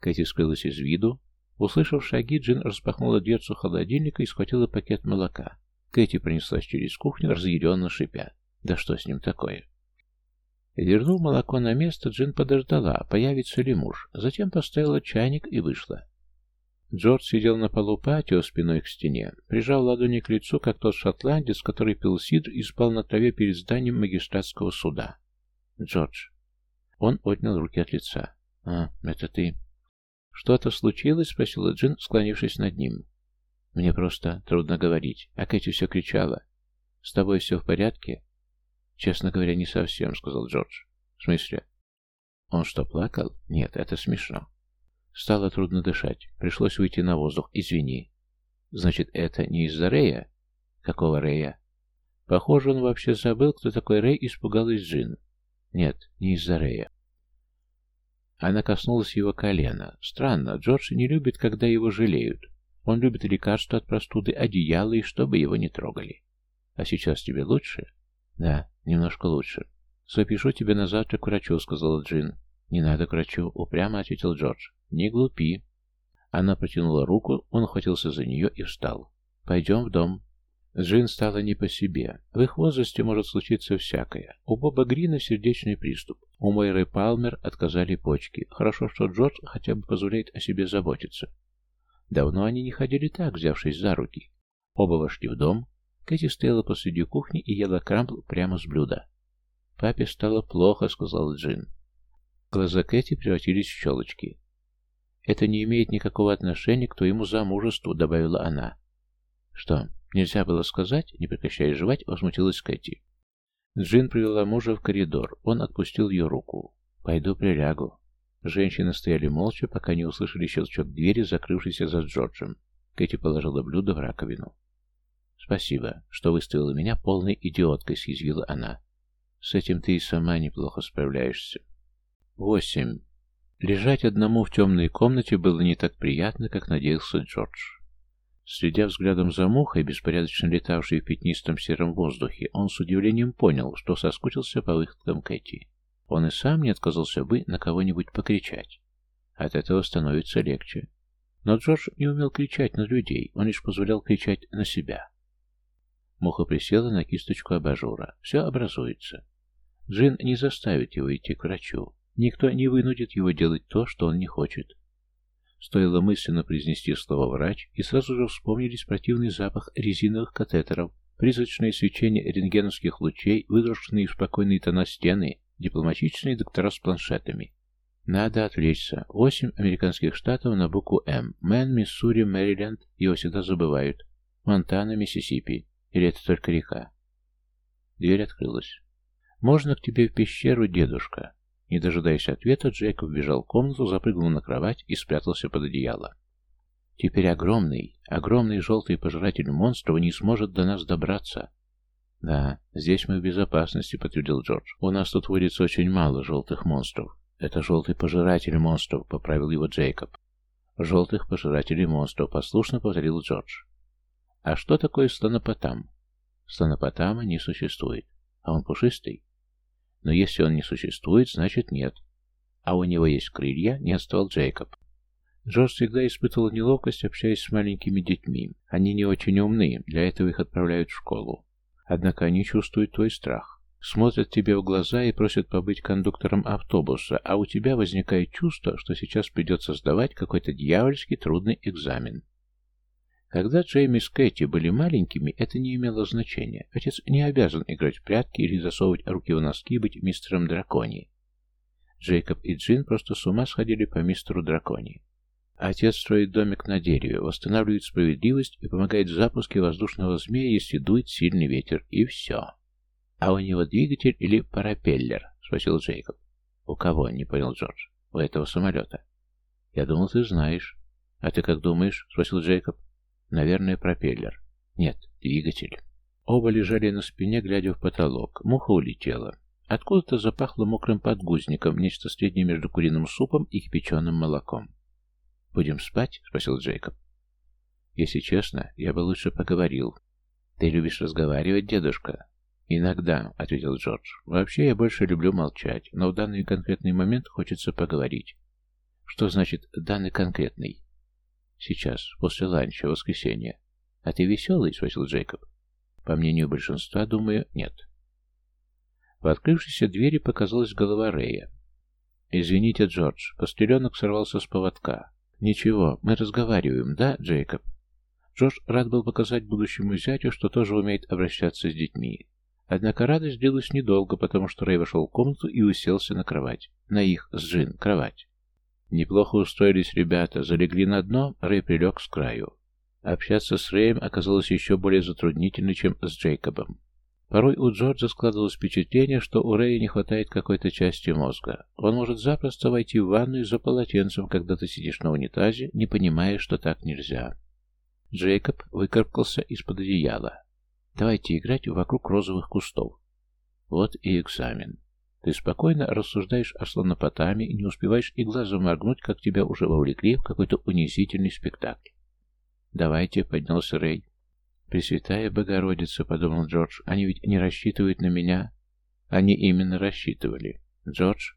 Кэти скрылась из виду. Услышав шаги, Джин распахнула дверцу холодильника и схватила пакет молока. Кэти пронеслась через кухню, разъяренно шипя. «Да что с ним такое?» Вернув молоко на место, Джин подождала, появится ли муж. Затем поставила чайник и вышла. Джордж сидел на полу патио спиной к стене, прижал ладони к лицу, как тот шотландец, который пил сидр и спал на траве перед зданием магистратского суда. «Джордж». Он отнял руки от лица. «А, это ты». «Что-то случилось?» — спросила Джин, склонившись над ним. «Мне просто трудно говорить. А Кэти все кричала. С тобой все в порядке?» «Честно говоря, не совсем», — сказал Джордж. «В смысле?» «Он что, плакал? Нет, это смешно». Стало трудно дышать. Пришлось выйти на воздух. «Извини». «Значит, это не из-за Рэя?» «Какого Рэя?» Похоже, он вообще забыл, кто такой Рэй, испугалась Джин. «Нет, не из-за Рэя». Она коснулась его колена. Странно, Джордж не любит, когда его жалеют. Он любит лекарства от простуды, одеяло и чтобы его не трогали. А сейчас тебе лучше? Да, немножко лучше. Запишу тебя на завтра к врачу, сказала Джин. Не надо к врачу, упрямо ответил Джордж. Не глупи. Она протянула руку, он охватился за нее и встал. Пойдем в дом. Джин стала не по себе. В их возрасте может случиться всякое. У Боба Грина сердечный приступ. У Мойры Палмер отказали почки. Хорошо, что Джордж хотя бы позволяет о себе заботиться. Давно они не ходили так, взявшись за руки. Оба вошли в дом, Кэти стояла посреди кухни и ела крамбл прямо с блюда. «Папе стало плохо», — сказал Джин. Глаза Кэти превратились в щелочки. «Это не имеет никакого отношения к твоему замужеству», — добавила она. «Что, нельзя было сказать?» — не прекращая жевать, возмутилась Кэти. Джин привела мужа в коридор. Он отпустил ее руку. «Пойду прилягу». Женщины стояли молча, пока не услышали щелчок двери, закрывшейся за Джорджем. Кэти положила блюдо в раковину. «Спасибо, что выставила меня полной идиоткой», — съязвила она. «С этим ты и сама неплохо справляешься». Восемь. Лежать одному в темной комнате было не так приятно, как надеялся Джордж. Следя взглядом за мухой, беспорядочно летавшей в пятнистом сером воздухе, он с удивлением понял, что соскучился по выходкам Кэти. Он и сам не отказался бы на кого-нибудь покричать. От этого становится легче. Но Джордж не умел кричать на людей, он лишь позволял кричать на себя. Муха присела на кисточку абажура. Все образуется. Джин не заставит его идти к врачу. Никто не вынудит его делать то, что он не хочет. Стоило мысленно произнести слово «врач», и сразу же вспомнились противный запах резиновых катетеров, призрачное свечение рентгеновских лучей, выкрашенные в спокойные тона стены, дипломатичные доктора с планшетами. Надо отвлечься. Восемь американских штатов на букву «М». Мэн, Миссури, Мэриленд, его всегда забывают. Монтана, Миссисипи. Или это только река? Дверь открылась. «Можно к тебе в пещеру, дедушка?» Не дожидаясь ответа, Джейкоб бежал в комнату, запрыгнул на кровать и спрятался под одеяло. «Теперь огромный, огромный желтый пожиратель монстров не сможет до нас добраться». «Да, здесь мы в безопасности», — подтвердил Джордж. «У нас тут водится очень мало желтых монстров. «Это желтый пожиратель монстров», — поправил его Джейкоб. «Желтых пожирателей монстров», — послушно повторил Джордж. «А что такое слонопотам?» «Слонопотама не существует. А он пушистый?» «Но если он не существует, значит нет. А у него есть крылья?» — не отстал Джейкоб. Джордж всегда испытывал неловкость, общаясь с маленькими детьми. Они не очень умны, для этого их отправляют в школу. Однако они чувствуют твой страх. Смотрят тебе в глаза и просят побыть кондуктором автобуса, а у тебя возникает чувство, что сейчас придется сдавать какой-то дьявольский трудный экзамен. Когда Джейми с Кэти были маленькими, это не имело значения. Отец не обязан играть в прятки или засовывать руки в носки и быть мистером Дракони. Джейкоб и Джин просто с ума сходили по мистеру Дракони. Отец строит домик на дереве, восстанавливает справедливость и помогает в запуске воздушного змея, если дует сильный ветер, и все. А у него двигатель или парапеллер? Спросил Джейкоб. У кого? Не понял Джордж. У этого самолета. Я думал, ты знаешь. А ты как думаешь? Спросил Джейкоб. Наверное, пропеллер. Нет, двигатель. Оба лежали на спине, глядя в потолок. Муха улетела. Откуда-то запахло мокрым подгузником, нечто среднее между куриным супом и кипяченым молоком. «Будем спать?» — спросил Джейкоб. «Если честно, я бы лучше поговорил». «Ты любишь разговаривать, дедушка?» «Иногда», — ответил Джордж. «Вообще я больше люблю молчать, но в данный конкретный момент хочется поговорить». «Что значит «данный конкретный»?» «Сейчас, после ланча, воскресенье». «А ты веселый?» — спросил Джейкоб. «По мнению большинства, думаю, нет». В открывшейся двери показалась голова Рэя. «Извините, Джордж, постреленок сорвался с поводка. «Ничего, мы разговариваем, да, Джейкоб?» Джордж рад был показать будущему зятю, что тоже умеет обращаться с детьми. Однако радость длилась недолго, потому что Рэй вошел в комнату и уселся на кровать. На их с Джин кровать. Неплохо устроились ребята, залегли на дно, Рэй прилег с краю. Общаться с Рэем оказалось еще более затруднительно, чем с Джейкобом. Порой у Джорджа складывалось впечатление, что у Рэя не хватает какой-то части мозга. Он может запросто войти в ванную за полотенцем, когда ты сидишь на унитазе, не понимая, что так нельзя. Джейкоб выкарабкался из-под одеяла. «Давайте играть вокруг розовых кустов». Вот и экзамен. Ты спокойно рассуждаешь о слонопотаме и не успеваешь и глазом моргнуть, как тебя уже вовлекли в какой-то унизительный спектакль. «Давайте», — поднялся Рэй. «Пресвятая Богородица», — подумал Джордж, — «они ведь не рассчитывают на меня». Они именно рассчитывали. Джордж.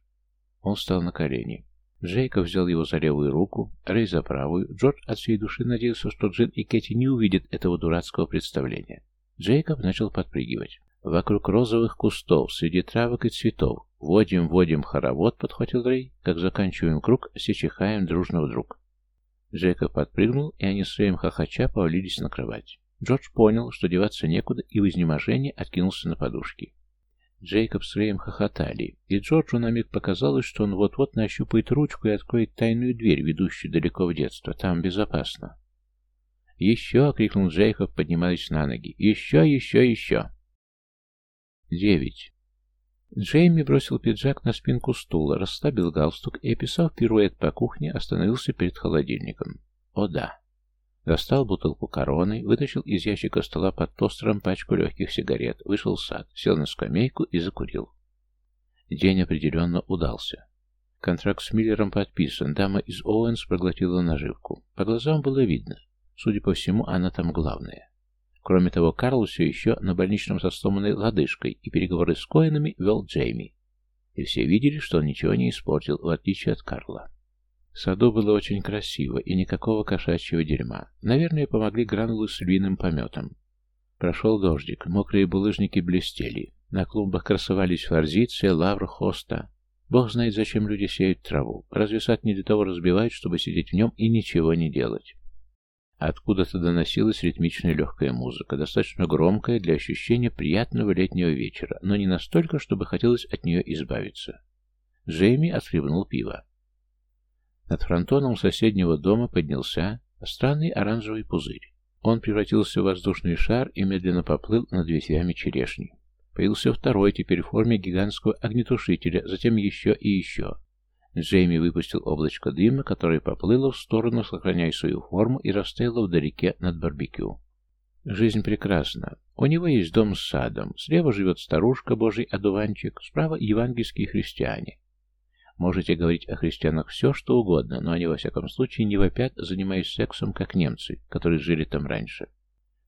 Он встал на колени. Джейкоб взял его за левую руку, Рэй за правую. Джордж от всей души надеялся, что Джин и Кэти не увидят этого дурацкого представления. Джейкоб начал подпрыгивать. Вокруг розовых кустов, среди травок и цветов. Водим, водим хоровод, подхватил Рэй. Как заканчиваем круг, все чихаем дружно вдруг. Джейкоб подпрыгнул, и они с Рэем хохоча повалились на кровать. Джордж понял, что деваться некуда, и в изнеможении откинулся на подушки. Джейкоб с Рэем хохотали, и Джорджу на миг показалось, что он вот-вот нащупает ручку и откроет тайную дверь, ведущую далеко в детство. Там безопасно. «Еще!» — крикнул Джейкоб, поднимаясь на ноги. «Еще, еще, еще!» Девять. Джейми бросил пиджак на спинку стула, расслабил галстук и, описав пируэт по кухне, остановился перед холодильником. О да! Достал бутылку короны, вытащил из ящика стола под тостером пачку легких сигарет, вышел в сад, сел на скамейку и закурил. День определенно удался. Контракт с Миллером подписан, дама из Оуэнс проглотила наживку. По глазам было видно. Судя по всему, она там главная. Кроме того, Карл все еще на больничном со сломанной лодыжкой, и переговоры с Коинами вел Джейми. И все видели, что он ничего не испортил, в отличие от Карла. В саду было очень красиво и никакого кошачьего дерьма. Наверное, помогли гранулы с львиным пометом. Прошел дождик, мокрые булыжники блестели. На клумбах красовались форзиция, лавр, хоста. Бог знает, зачем люди сеют траву. Разве сад не для того разбивают, чтобы сидеть в нем и ничего не делать? Откуда-то доносилась ритмичная легкая музыка, достаточно громкая для ощущения приятного летнего вечера, но не настолько, чтобы хотелось от нее избавиться. Джейми отхлебнул пиво. Над фронтоном соседнего дома поднялся странный оранжевый пузырь. Он превратился в воздушный шар и медленно поплыл над ветвями черешни. Появился второй, теперь в форме гигантского огнетушителя, затем еще и еще. Джейми выпустил облачко дыма, которое поплыло в сторону, сохраняя свою форму, и растаяло вдалеке над барбекю. Жизнь прекрасна. У него есть дом с садом. Слева живет старушка, божий одуванчик, справа евангельские христиане. Можете говорить о христианах все, что угодно, но они во всяком случае не вопят, занимаясь сексом, как немцы, которые жили там раньше.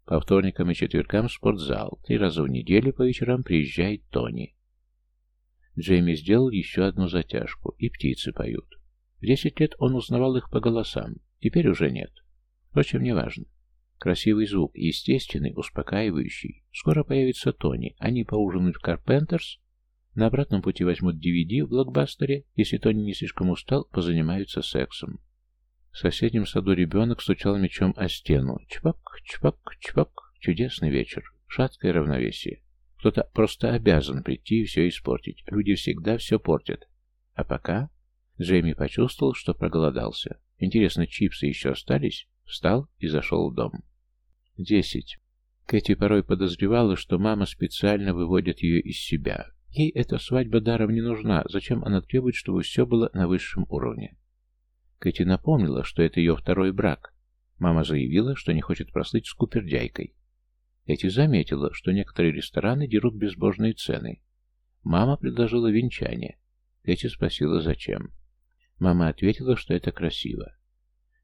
По вторникам и четвергам спортзал, три раза в неделю по вечерам приезжает Тони. Джейми сделал еще одну затяжку, и птицы поют. В десять лет он узнавал их по голосам, теперь уже нет. Впрочем, неважно. Красивый звук, естественный, успокаивающий. Скоро появится Тони, они поужинают в Карпентерс, на обратном пути возьмут DVD в блокбастере, если Тони не слишком устал, позанимаются сексом. В соседнем саду ребенок стучал мечом о стену. Чпок, чпок, чпок. Чудесный вечер. Шаткое равновесие. Кто-то просто обязан прийти и все испортить. Люди всегда все портят. А пока... Джейми почувствовал, что проголодался. Интересно, чипсы еще остались? Встал и зашел в дом. Десять. Кэти порой подозревала, что мама специально выводит ее из себя. Ей эта свадьба даром не нужна, зачем она требует, чтобы все было на высшем уровне? Кэти напомнила, что это ее второй брак. Мама заявила, что не хочет прослыть скупердяйкой. Кэти заметила, что некоторые рестораны дерут безбожные цены. Мама предложила венчание. Кэти спросила, зачем. Мама ответила, что это красиво.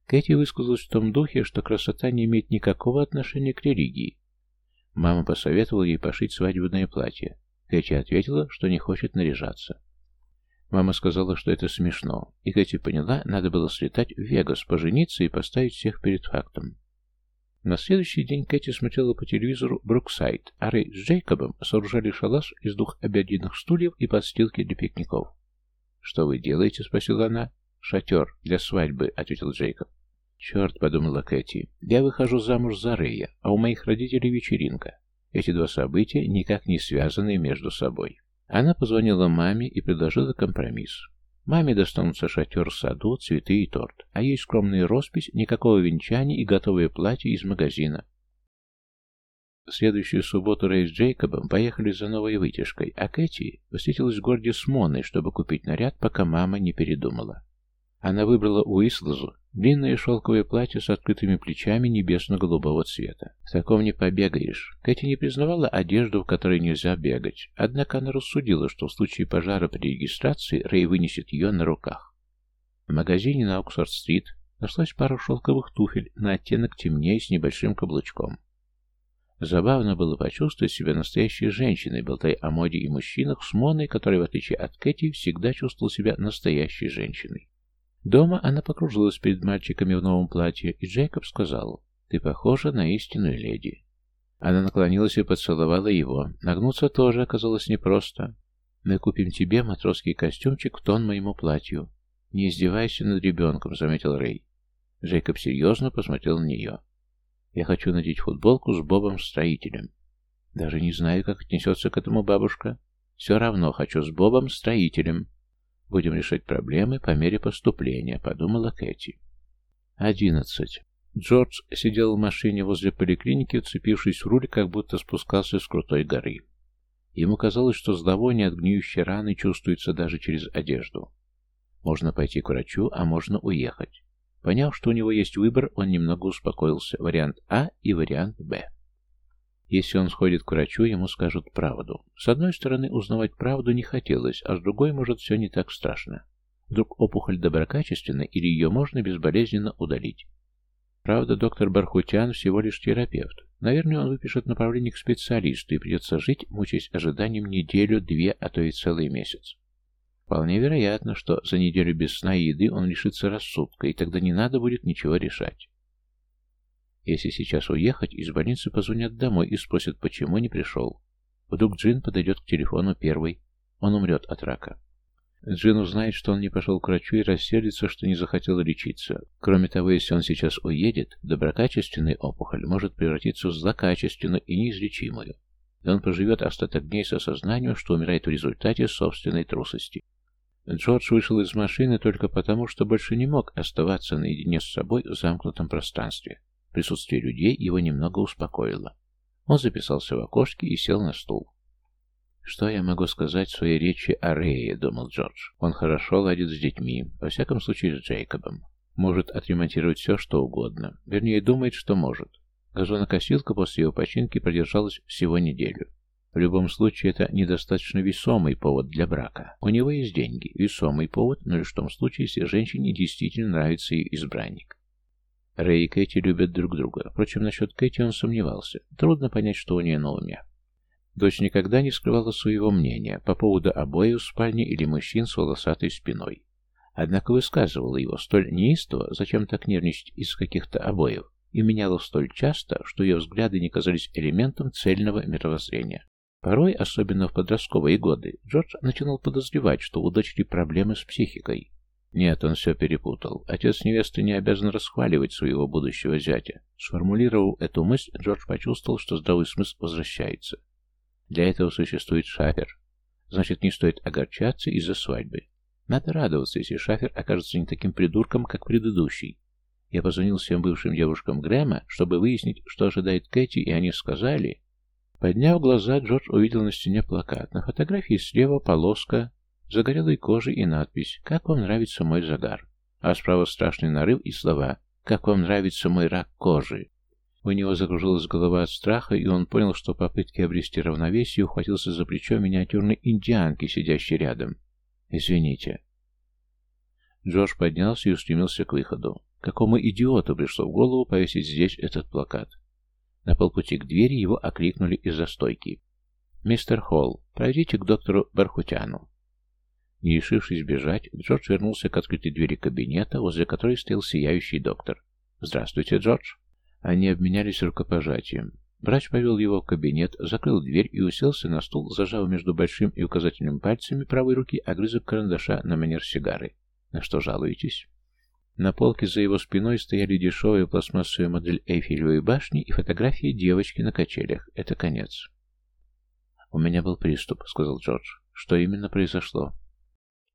Кэти высказалась в том духе, что красота не имеет никакого отношения к религии. Мама посоветовала ей пошить свадебное платье. Кэти ответила, что не хочет наряжаться. Мама сказала, что это смешно, и Кэти поняла, надо было слетать в Вегас, пожениться и поставить всех перед фактом. На следующий день Кэти смотрела по телевизору «Бруксайд», а Рэй с Джейкобом сооружали шалаш из двух обеденных стульев и подстилки для пикников. «Что вы делаете?» — спросила она. «Шатер для свадьбы», — ответил Джейкоб. «Черт», — подумала Кэти, — «я выхожу замуж за Рэя, а у моих родителей вечеринка. Эти два события никак не связаны между собой». Она позвонила маме и предложила компромисс. Маме достанутся шатер в саду, цветы и торт, а ей скромная роспись, никакого венчания и готовое платье из магазина. В следующую субботу Рэй с Джейкобом поехали за новой вытяжкой, а Кэти посетилась в городе с Моной, чтобы купить наряд, пока мама не передумала. Она выбрала Уислзу длинное шелковое платье с открытыми плечами небесно-голубого цвета. В таком не побегаешь. Кэти не признавала одежду, в которой нельзя бегать, однако она рассудила, что в случае пожара при регистрации Рэй вынесет ее на руках. В магазине на Оксфорд-стрит нашлась пара шелковых туфель на оттенок темнее с небольшим каблучком. Забавно было почувствовать себя настоящей женщиной, болтая о моде и мужчинах с Моной, которая, в отличие от Кэти, всегда чувствовала себя настоящей женщиной. Дома она покружилась перед мальчиками в новом платье, и Джейкоб сказал, «Ты похожа на истинную леди». Она наклонилась и поцеловала его. Нагнуться тоже оказалось непросто. «Мы купим тебе матросский костюмчик в тон моему платью». «Не издевайся над ребенком», — заметил Рэй. Джейкоб серьезно посмотрел на нее. «Я хочу надеть футболку с Бобом-строителем». «Даже не знаю, как отнесется к этому бабушка». «Все равно хочу с Бобом-строителем». Будем решать проблемы по мере поступления, подумала Кэти. Одиннадцать. Джордж сидел в машине возле поликлиники, вцепившись в руль, как будто спускался с крутой горы. Ему казалось, что зловоние от гниющей раны чувствуется даже через одежду. Можно пойти к врачу, а можно уехать. Поняв, что у него есть выбор, он немного успокоился. Вариант А и вариант Б. Если он сходит к врачу, ему скажут правду. С одной стороны, узнавать правду не хотелось, а с другой, может, все не так страшно. Вдруг опухоль доброкачественна или ее можно безболезненно удалить. Правда, доктор Бархутян всего лишь терапевт. Наверное, он выпишет направление к специалисту и придется жить, мучаясь ожиданием неделю, две, а то и целый месяц. Вполне вероятно, что за неделю без сна и еды он лишится рассудка, и тогда не надо будет ничего решать. Если сейчас уехать, из больницы позвонят домой и спросят, почему не пришел. Вдруг Джин подойдет к телефону первый. Он умрет от рака. Джин узнает, что он не пошел к врачу и рассердится, что не захотел лечиться. Кроме того, если он сейчас уедет, доброкачественная опухоль может превратиться в злокачественную и неизлечимую. И он проживет остаток дней с осознанием, что умирает в результате собственной трусости. Джордж вышел из машины только потому, что больше не мог оставаться наедине с собой в замкнутом пространстве. Присутствие людей его немного успокоило. Он записался в окошке и сел на стул. «Что я могу сказать в своей речи о Рее?» — думал Джордж. «Он хорошо ладит с детьми, во всяком случае с Джейкобом. Может отремонтировать все, что угодно. Вернее, думает, что может. Газонокосилка после его починки продержалась всего неделю. В любом случае, это недостаточно весомый повод для брака. У него есть деньги, весомый повод, но лишь в том случае, если женщине действительно нравится ее избранник. Рэй и Кэти любят друг друга. Впрочем, насчет Кэти он сомневался. Трудно понять, что у нее на уме. Дочь никогда не скрывала своего мнения по поводу обоев в спальне или мужчин с волосатой спиной. Однако высказывала его столь неистово, зачем так нервничать из каких-то обоев, и меняла столь часто, что ее взгляды не казались элементом цельного мировоззрения. Порой, особенно в подростковые годы, Джордж начинал подозревать, что у дочери проблемы с психикой. Нет, он все перепутал. Отец невесты не обязан расхваливать своего будущего зятя. Сформулировав эту мысль, Джордж почувствовал, что здравый смысл возвращается. Для этого существует шафер. Значит, не стоит огорчаться из-за свадьбы. Надо радоваться, если шафер окажется не таким придурком, как предыдущий. Я позвонил всем бывшим девушкам Грэма, чтобы выяснить, что ожидает Кэти, и они сказали... Подняв глаза, Джордж увидел на стене плакат. На фотографии слева полоска загорелой кожи и надпись «Как вам нравится мой загар?», а справа страшный нарыв и слова «Как вам нравится мой рак кожи?». У него закружилась голова от страха, и он понял, что попытки обрести равновесие ухватился за плечо миниатюрной индианки, сидящей рядом. «Извините». Джордж поднялся и устремился к выходу. Какому идиоту пришло в голову повесить здесь этот плакат? На полпути к двери его окликнули из-за стойки. «Мистер Холл, пройдите к доктору Бархутяну». Не решившись бежать, Джордж вернулся к открытой двери кабинета, возле которой стоял сияющий доктор. «Здравствуйте, Джордж!» Они обменялись рукопожатием. Врач повел его в кабинет, закрыл дверь и уселся на стул, зажав между большим и указательным пальцами правой руки огрызок карандаша на манер сигары. «На что жалуетесь?» На полке за его спиной стояли дешевая пластмассовая модель Эйфелевой башни и фотографии девочки на качелях. Это конец. «У меня был приступ», — сказал Джордж. «Что именно произошло?»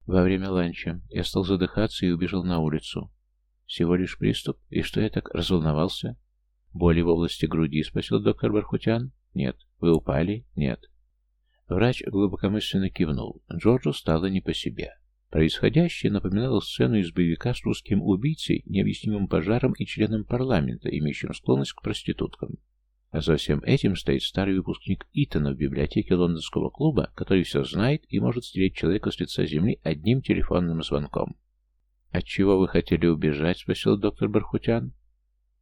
Во время ланча я стал задыхаться и убежал на улицу. Всего лишь приступ, и что я так разволновался? Боли в области груди, спросил доктор Бархутян. Нет. Вы упали? Нет. Врач глубокомысленно кивнул. Джорджу стало не по себе. Происходящее напоминало сцену из боевика с русским убийцей, необъяснимым пожаром и членом парламента, имеющим склонность к проституткам. А за всем этим стоит старый выпускник Итана в библиотеке лондонского клуба, который все знает и может стереть человека с лица земли одним телефонным звонком. «Отчего вы хотели убежать?» — спросил доктор Бархутян.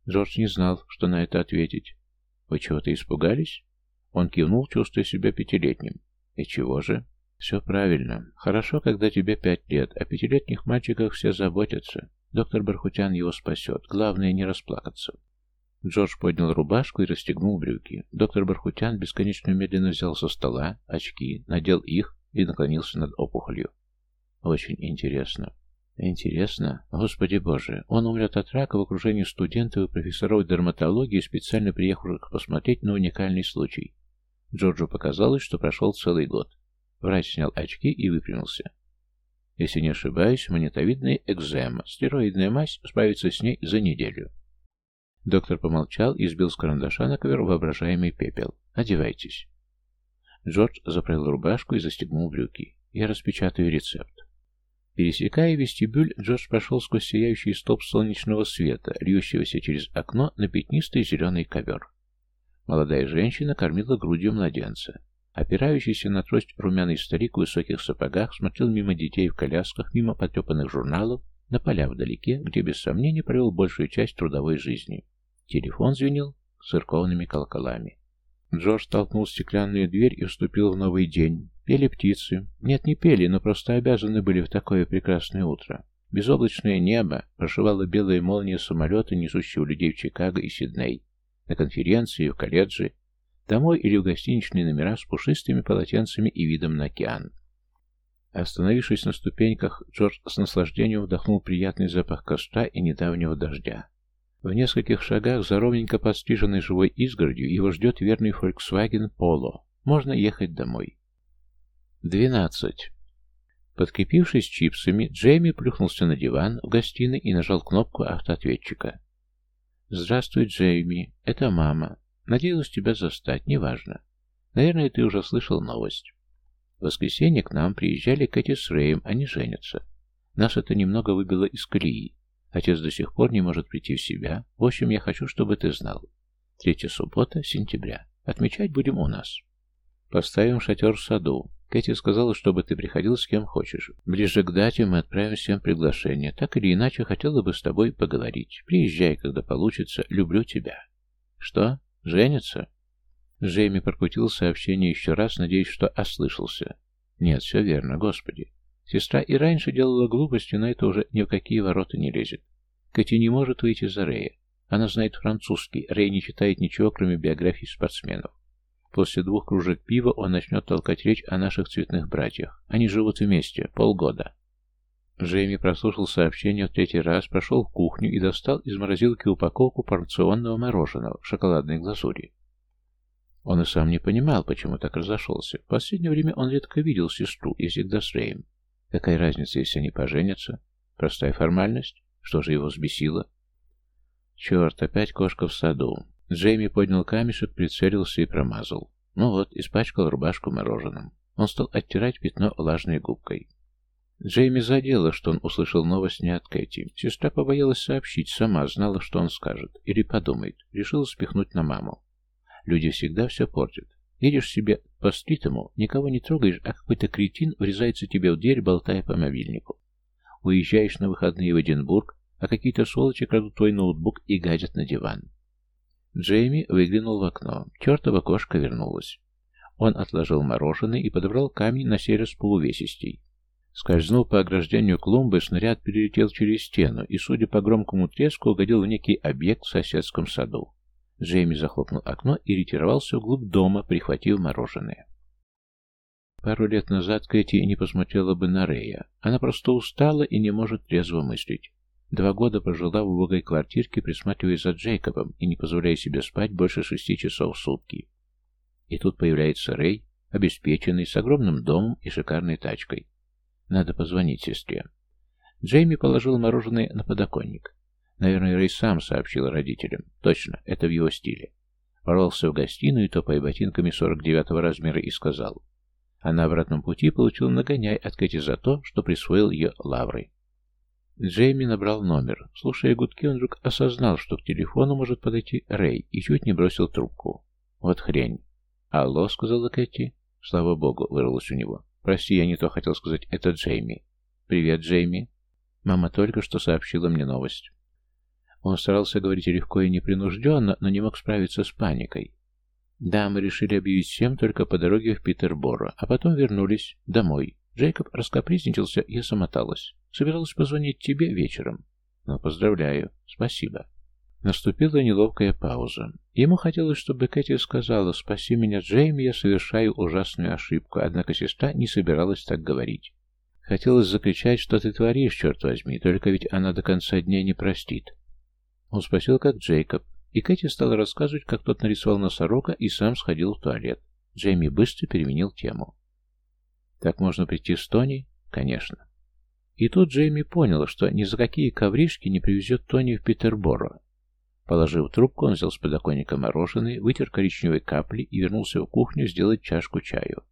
Джордж не знал, что на это ответить. «Вы чего-то испугались?» Он кивнул, чувствуя себя пятилетним. «И чего же?» «Все правильно. Хорошо, когда тебе пять лет, о пятилетних мальчиках все заботятся. Доктор Бархутян его спасет. Главное, не расплакаться». Джордж поднял рубашку и расстегнул брюки. Доктор Бархутян бесконечно медленно взял со стола очки, надел их и наклонился над опухолью. Очень интересно. Интересно? Господи боже, он умрет от рака в окружении студентов и профессоров дерматологии, специально приехавших посмотреть на уникальный случай. Джорджу показалось, что прошел целый год. Врач снял очки и выпрямился. Если не ошибаюсь, монетовидная экзема, стероидная мазь справится с ней за неделю. Доктор помолчал и сбил с карандаша на ковер воображаемый пепел. «Одевайтесь». Джордж заправил рубашку и застегнул брюки. «Я распечатаю рецепт». Пересекая вестибюль, Джордж прошел сквозь сияющий столб солнечного света, льющегося через окно на пятнистый зеленый ковер. Молодая женщина кормила грудью младенца. Опирающийся на трость румяный старик в высоких сапогах смотрел мимо детей в колясках, мимо потрепанных журналов, на поля вдалеке, где без сомнения провел большую часть трудовой жизни. Телефон звенел церковными колоколами. Джордж толкнул стеклянную дверь и вступил в новый день. Пели птицы. Нет, не пели, но просто обязаны были в такое прекрасное утро. Безоблачное небо прошивало белая молния самолета, несущего людей в Чикаго и Сидней. На конференции, в колледже, домой или в гостиничные номера с пушистыми полотенцами и видом на океан. Остановившись на ступеньках, Джордж с наслаждением вдохнул приятный запах костра и недавнего дождя. В нескольких шагах за ровненько подстриженной живой изгородью его ждет верный Volkswagen Polo. Можно ехать домой. 12. Подкрепившись чипсами, Джейми плюхнулся на диван в гостиной и нажал кнопку автоответчика. «Здравствуй, Джейми. Это мама. Надеялась тебя застать, неважно. Наверное, ты уже слышал новость. В воскресенье к нам приезжали Кэти с Рэем, они женятся. Нас это немного выбило из колеи. Отец до сих пор не может прийти в себя. В общем, я хочу, чтобы ты знал. Третья суббота, сентября. Отмечать будем у нас. Поставим шатер в саду. Кэти сказала, чтобы ты приходил с кем хочешь. Ближе к дате мы отправим всем приглашение. Так или иначе, хотела бы с тобой поговорить. Приезжай, когда получится. Люблю тебя. Что? Женится? Джейми прокрутил сообщение еще раз, надеясь, что ослышался. Нет, все верно, господи. Сестра и раньше делала глупости, но это уже ни в какие ворота не лезет. Кэти не может выйти за Рэя. Она знает французский, Рэй не читает ничего, кроме биографий спортсменов. После двух кружек пива он начнет толкать речь о наших цветных братьях. Они живут вместе, полгода. Джейми прослушал сообщение в третий раз, прошел в кухню и достал из морозилки упаковку порционного мороженого в шоколадной глазури. Он и сам не понимал, почему так разошелся. В последнее время он редко видел сестру и всегда с Рэем. Какая разница, если они поженятся? Простая формальность? Что же его взбесило? Черт, опять кошка в саду. Джейми поднял камешек, прицелился и промазал. Ну вот, испачкал рубашку мороженым. Он стал оттирать пятно влажной губкой. Джейми задело, что он услышал новость не от Кэти. Сестра побоялась сообщить, сама знала, что он скажет. Или подумает. Решила спихнуть на маму. Люди всегда все портят. Едешь себе по стритому, никого не трогаешь, а какой-то кретин врезается тебе в дверь, болтая по мобильнику. Уезжаешь на выходные в Эдинбург, а какие-то сволочи крадут твой ноутбук и гадят на диван. Джейми выглянул в окно. Чертова кошка вернулась. Он отложил мороженое и подобрал камень на раз полувесистей. Скользнув по ограждению клумбы, снаряд перелетел через стену и, судя по громкому треску, угодил в некий объект в соседском саду. Джейми захлопнул окно и ретировался вглубь дома, прихватив мороженое. Пару лет назад Кэти не посмотрела бы на Рея. Она просто устала и не может трезво мыслить. Два года прожила в убогой квартирке, присматривая за Джейкобом и не позволяя себе спать больше шести часов в сутки. И тут появляется Рэй, обеспеченный, с огромным домом и шикарной тачкой. Надо позвонить сестре. Джейми положил мороженое на подоконник. Наверное, Рэй сам сообщил родителям. Точно, это в его стиле. Ворвался в гостиную, топая ботинками 49-го размера, и сказал. А на обратном пути получил нагоняй от Кэти за то, что присвоил ее лавры. Джейми набрал номер. Слушая гудки, он вдруг осознал, что к телефону может подойти Рэй, и чуть не бросил трубку. Вот хрень. «Алло», — сказала Кэти. «Слава богу», — вырвалось у него. «Прости, я не то хотел сказать. Это Джейми». «Привет, Джейми». Мама только что сообщила мне новость. Он старался говорить легко и непринужденно, но не мог справиться с паникой. Да, мы решили объявить всем только по дороге в Питерборо, а потом вернулись домой. Джейкоб раскапризничался, я замоталась. Собиралась позвонить тебе вечером. Но поздравляю. Спасибо. Наступила неловкая пауза. Ему хотелось, чтобы Кэти сказала «Спаси меня, Джейми, я совершаю ужасную ошибку», однако сестра не собиралась так говорить. Хотелось закричать, что ты творишь, черт возьми, только ведь она до конца дня не простит. Он спросил, как Джейкоб, и Кэти стала рассказывать, как тот нарисовал носорога и сам сходил в туалет. Джейми быстро переменил тему. Так можно прийти с Тони? Конечно. И тут Джейми понял, что ни за какие ковришки не привезет Тони в Питерборо. Положив трубку, он взял с подоконника мороженое, вытер коричневые капли и вернулся в кухню сделать чашку чаю.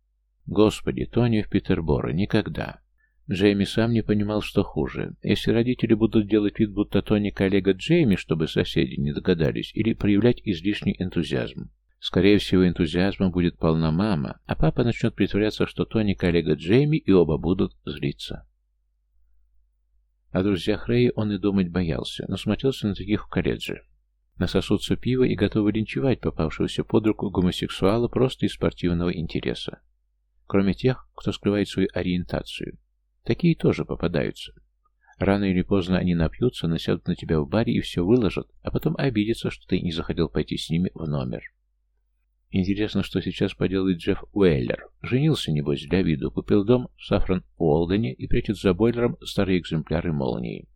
Господи, Тони в Питерборо, никогда. Джейми сам не понимал, что хуже. Если родители будут делать вид, будто Тони коллега Джейми, чтобы соседи не догадались, или проявлять излишний энтузиазм. Скорее всего, энтузиазма будет полна мама, а папа начнет притворяться, что Тони коллега Джейми, и оба будут злиться. О друзьях Рэя он и думать боялся, но смотрелся на таких в колледже. Насосутся пиво и готовы линчевать попавшегося под руку гомосексуала просто из спортивного интереса. Кроме тех, кто скрывает свою ориентацию. Такие тоже попадаются. Рано или поздно они напьются, насядут на тебя в баре и все выложат, а потом обидятся, что ты не захотел пойти с ними в номер. Интересно, что сейчас поделает Джефф Уэллер. Женился, небось, для виду, купил дом в Сафран Уолдене и прячет за бойлером старые экземпляры молнии.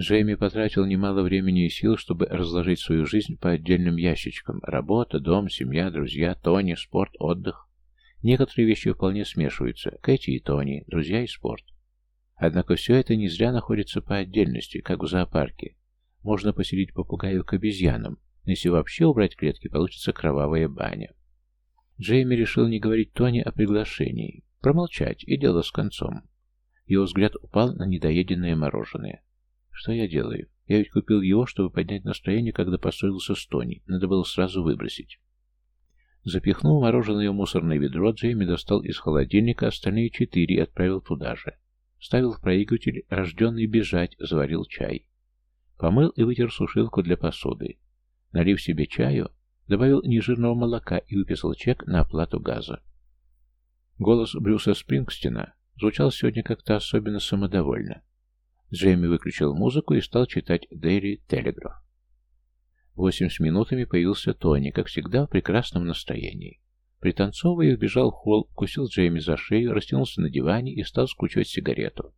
Джейми потратил немало времени и сил, чтобы разложить свою жизнь по отдельным ящичкам. Работа, дом, семья, друзья, Тони, спорт, отдых. Некоторые вещи вполне смешиваются. Кэти и Тони, друзья и спорт. Однако все это не зря находится по отдельности, как в зоопарке. Можно поселить попугаю к обезьянам, если вообще убрать клетки, получится кровавая баня. Джейми решил не говорить Тони о приглашении, промолчать, и дело с концом. Его взгляд упал на недоеденное мороженое. Что я делаю? Я ведь купил его, чтобы поднять настроение, когда поссорился с Тони. Надо было сразу выбросить. Запихнул мороженое в мусорное ведро, Джейми достал из холодильника остальные четыре и отправил туда же. Ставил в проигрыватель «Рожденный бежать», заварил чай. Помыл и вытер сушилку для посуды. Налив себе чаю, добавил нежирного молока и выписал чек на оплату газа. Голос Брюса Спрингстина звучал сегодня как-то особенно самодовольно. Джейми выключил музыку и стал читать Daily Telegraph. Восемь с минутами появился Тони, как всегда, в прекрасном настроении. Пританцовывая, убежал в холл, кусил Джейми за шею, растянулся на диване и стал скручивать сигарету.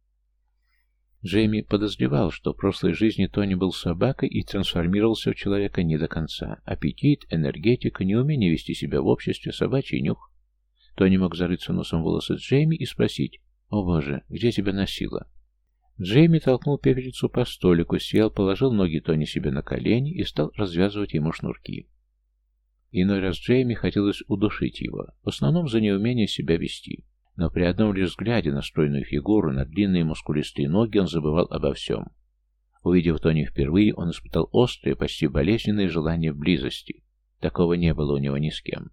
Джейми подозревал, что в прошлой жизни Тони был собакой и трансформировался в человека не до конца. Аппетит, энергетика, неумение вести себя в обществе, собачий нюх. Тони мог зарыться носом в волосы Джейми и спросить, «О боже, где тебя носило?» Джейми толкнул пепельницу по столику, сел, положил ноги Тони себе на колени и стал развязывать ему шнурки. Иной раз Джейми хотелось удушить его, в основном за неумение себя вести. Но при одном лишь взгляде на стройную фигуру, на длинные мускулистые ноги, он забывал обо всем. Увидев Тони впервые, он испытал острое, почти болезненное желание близости. Такого не было у него ни с кем.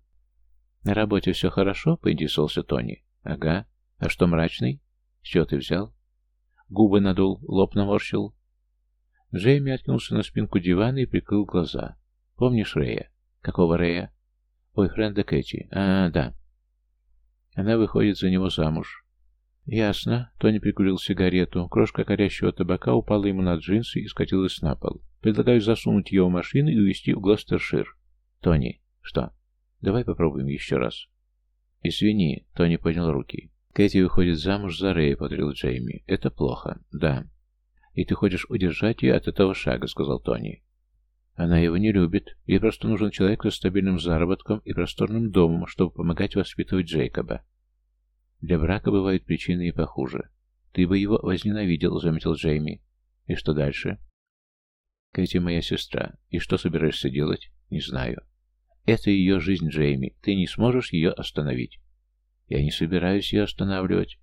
«На работе все хорошо?» — поинтересовался Тони. «Ага. А что, мрачный? С ты взял?» Губы надул, лоб наморщил. Джейми откинулся на спинку дивана и прикрыл глаза. «Помнишь Рэя?» «Какого Рэя?» «Ой, Френда Кэти. А, да. Она выходит за него замуж. Ясно. Тони прикурил сигарету. Крошка горящего табака упала ему на джинсы и скатилась на пол. Предлагаю засунуть ее в машину и увезти в Глостершир. Тони. Что? Давай попробуем еще раз. Извини. Тони поднял руки. Кэти выходит замуж за Рэя, повторил Джейми. Это плохо. Да. И ты хочешь удержать ее от этого шага, сказал Тони. Она его не любит. Ей просто нужен человек со стабильным заработком и просторным домом, чтобы помогать воспитывать Джейкоба. Для брака бывают причины и похуже. Ты бы его возненавидел, заметил Джейми. И что дальше? Кэти моя сестра. И что собираешься делать? Не знаю. Это ее жизнь, Джейми. Ты не сможешь ее остановить. Я не собираюсь ее останавливать.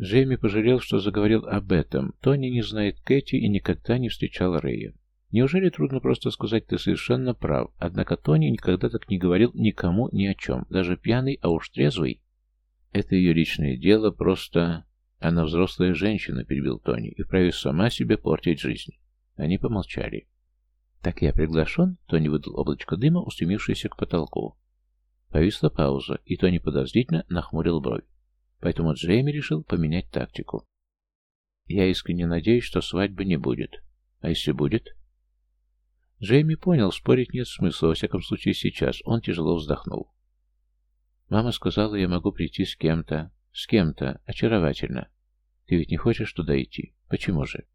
Джейми пожалел, что заговорил об этом. Тони не знает Кэти и никогда не встречал Рэя. Неужели трудно просто сказать «ты совершенно прав», однако Тони никогда так не говорил никому ни о чем, даже пьяный, а уж трезвый. Это ее личное дело, просто... Она взрослая женщина, перебил Тони, и вправе сама себе портить жизнь. Они помолчали. «Так я приглашен?» — Тони выдал облачко дыма, устремившееся к потолку. Повисла пауза, и Тони подозрительно нахмурил бровь. Поэтому Джейми решил поменять тактику. «Я искренне надеюсь, что свадьбы не будет. А если будет?» Джейми понял, спорить нет смысла, во всяком случае сейчас. Он тяжело вздохнул. Мама сказала, я могу прийти с кем-то. С кем-то. Очаровательно. Ты ведь не хочешь туда идти? Почему же?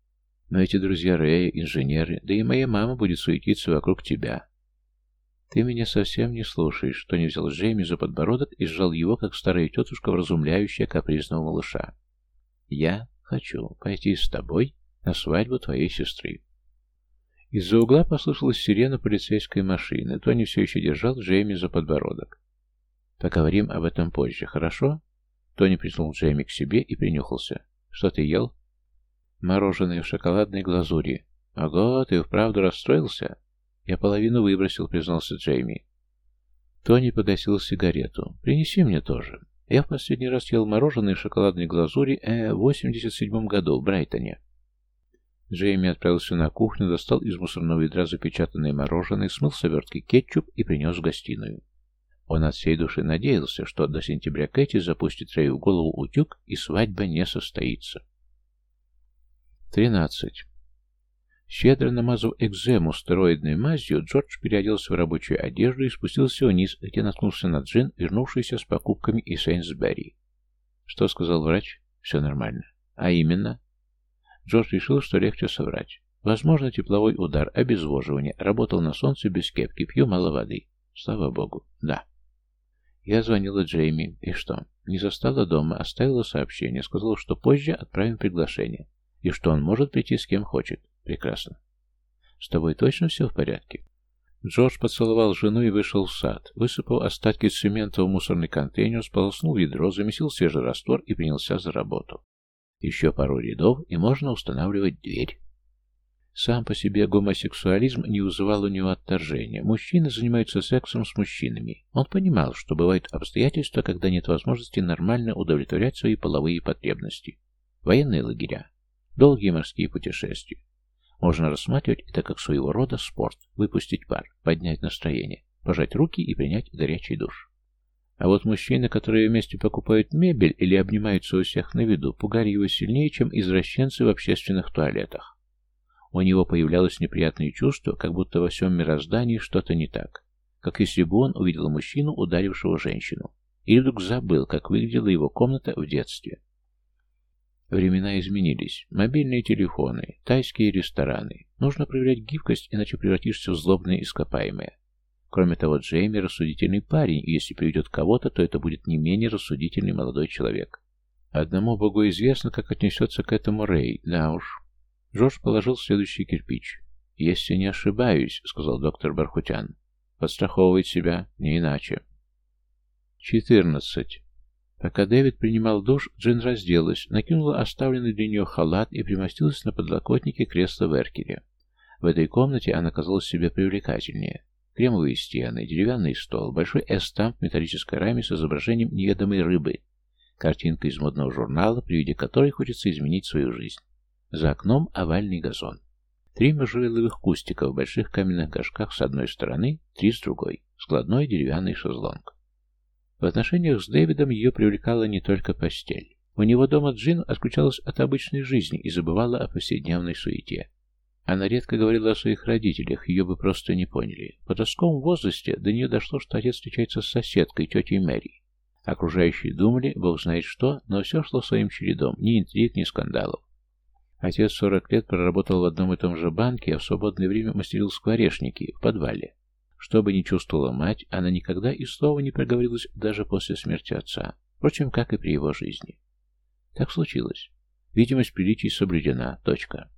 Но эти друзья Рэя, инженеры, да и моя мама будет суетиться вокруг тебя. Ты меня совсем не слушаешь, что не взял Джейми за подбородок и сжал его, как старая тетушка, вразумляющая капризного малыша. Я хочу пойти с тобой на свадьбу твоей сестры. Из-за угла послышалась сирена полицейской машины. Тони все еще держал Джейми за подбородок. «Поговорим об этом позже, хорошо?» Тони притянул Джейми к себе и принюхался. «Что ты ел?» «Мороженое в шоколадной глазури». «Ого, ты вправду расстроился?» «Я половину выбросил», — признался Джейми. Тони погасил сигарету. «Принеси мне тоже. Я в последний раз ел мороженое в шоколадной глазури э, в 87 году в Брайтоне». Джейми отправился на кухню, достал из мусорного ведра запечатанное мороженое, смыл с обертки кетчуп и принес в гостиную. Он от всей души надеялся, что до сентября Кэти запустит Рэю в голову утюг, и свадьба не состоится. 13. Щедро намазав экзему стероидной мазью, Джордж переоделся в рабочую одежду и спустился вниз, где наткнулся на Джин, вернувшийся с покупками из Сейнсбери. Что сказал врач? Все нормально. А именно? Джордж решил, что легче соврать. Возможно, тепловой удар, обезвоживание. Работал на солнце без кепки, пью мало воды. Слава богу, да. Я звонила Джейми. И что? Не застала дома, оставила сообщение. Сказала, что позже отправим приглашение. И что он может прийти с кем хочет. Прекрасно. С тобой точно все в порядке? Джордж поцеловал жену и вышел в сад. Высыпал остатки цемента в мусорный контейнер, сполоснул ведро, замесил свежий раствор и принялся за работу. Еще пару рядов, и можно устанавливать дверь. Сам по себе гомосексуализм не вызывал у него отторжения. Мужчины занимаются сексом с мужчинами. Он понимал, что бывают обстоятельства, когда нет возможности нормально удовлетворять свои половые потребности. Военные лагеря, долгие морские путешествия. Можно рассматривать это как своего рода спорт, выпустить пар, поднять настроение, пожать руки и принять горячий душ. А вот мужчины, которые вместе покупают мебель или обнимаются у всех на виду, пугали его сильнее, чем извращенцы в общественных туалетах. У него появлялось неприятное чувство, как будто во всем мироздании что-то не так. Как если бы он увидел мужчину, ударившего женщину. Или вдруг забыл, как выглядела его комната в детстве. Времена изменились. Мобильные телефоны, тайские рестораны. Нужно проверять гибкость, иначе превратишься в злобное ископаемое. Кроме того, Джейми рассудительный парень, и если приведет кого-то, то это будет не менее рассудительный молодой человек. Одному богу известно, как отнесется к этому Рэй, да уж. Джордж положил следующий кирпич. «Если не ошибаюсь», — сказал доктор Бархутян. «Подстраховывает себя, не иначе». «Четырнадцать». Пока Дэвид принимал душ, Джин разделась, накинула оставленный для нее халат и примостилась на подлокотнике кресла в эркере. В этой комнате она казалась себе привлекательнее. Кремовые стены, деревянный стол, большой эстамп в металлической раме с изображением неведомой рыбы, картинка из модного журнала, при виде которой хочется изменить свою жизнь. За окном овальный газон. Три можжевеловых кустика в больших каменных горшках с одной стороны, три с другой. Складной деревянный шезлонг. В отношениях с Дэвидом ее привлекала не только постель. У него дома Джин отключалась от обычной жизни и забывала о повседневной суете. Она редко говорила о своих родителях, ее бы просто не поняли. В подростковом возрасте до нее дошло, что отец встречается с соседкой, тетей Мэри. Окружающие думали, бог знает что, но все шло своим чередом, ни интриг, ни скандалов. Отец 40 лет проработал в одном и том же банке, а в свободное время мастерил скворечники в подвале. Что бы ни чувствовала мать, она никогда и слова не проговорилась даже после смерти отца. Впрочем, как и при его жизни. Так случилось. Видимость приличий соблюдена. Точка.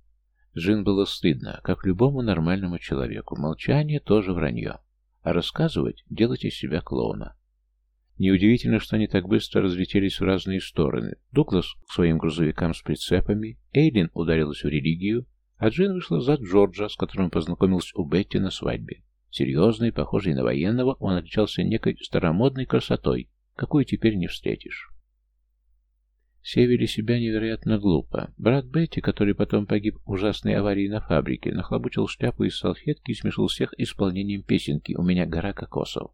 Джин было стыдно, как любому нормальному человеку. Молчание тоже вранье. А рассказывать – делать из себя клоуна. Неудивительно, что они так быстро разлетелись в разные стороны. Дуглас к своим грузовикам с прицепами, Эйлин ударилась в религию, а Джин вышла за Джорджа, с которым познакомилась у Бетти на свадьбе. Серьезный, похожий на военного, он отличался некой старомодной красотой, какую теперь не встретишь. Все вели себя невероятно глупо. Брат Бетти, который потом погиб в ужасной аварии на фабрике, нахлобучил шляпу из салфетки и смешил всех исполнением песенки «У меня гора кокосов».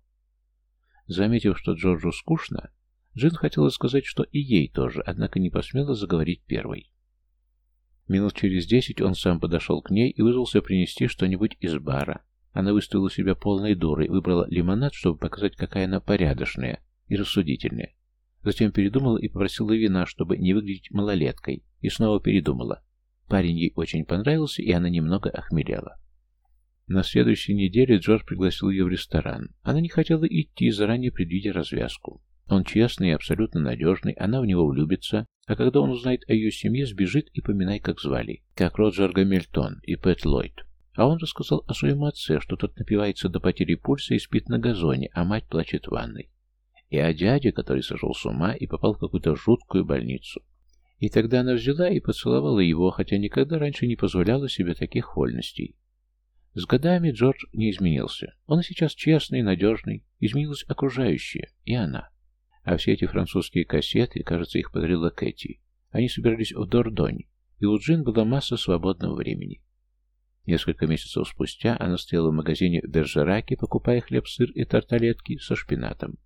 Заметив, что Джорджу скучно, Джин хотела сказать, что и ей тоже, однако не посмела заговорить первой. Минут через десять он сам подошел к ней и вызвался принести что-нибудь из бара. Она выставила себя полной дурой, выбрала лимонад, чтобы показать, какая она порядочная и рассудительная. Затем передумала и попросила вина, чтобы не выглядеть малолеткой, и снова передумала. Парень ей очень понравился, и она немного охмелела. На следующей неделе Джордж пригласил ее в ресторан. Она не хотела идти, заранее предвидя развязку. Он честный и абсолютно надежный, она в него влюбится, а когда он узнает о ее семье, сбежит и поминай, как звали. Как Роджер Гамильтон и Пэт Ллойд. А он рассказал о своем отце, что тот напивается до потери пульса и спит на газоне, а мать плачет в ванной. И о дяде, который сошел с ума и попал в какую-то жуткую больницу. И тогда она взяла и поцеловала его, хотя никогда раньше не позволяла себе таких вольностей. С годами Джордж не изменился. Он сейчас честный, надежный. Изменилось окружающее. И она. А все эти французские кассеты, кажется, их подарила Кэти. Они собирались в Дордонь, и у Джин была масса свободного времени. Несколько месяцев спустя она стояла в магазине в Бержераке, покупая хлеб, сыр и тарталетки со шпинатом.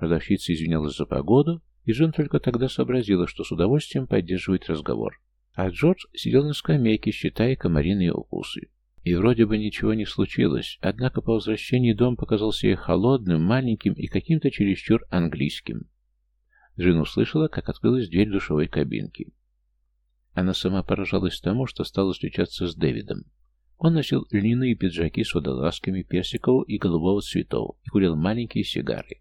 Продавщица извинялась за погоду, и Джин только тогда сообразила, что с удовольствием поддерживает разговор. А Джордж сидел на скамейке, считая комариные укусы. И вроде бы ничего не случилось, однако по возвращении дом показался ей холодным, маленьким и каким-то чересчур английским. Джин услышала, как открылась дверь душевой кабинки. Она сама поражалась тому, что стала встречаться с Дэвидом. Он носил льняные пиджаки с водолазками персикового и голубого цветов и курил маленькие сигары.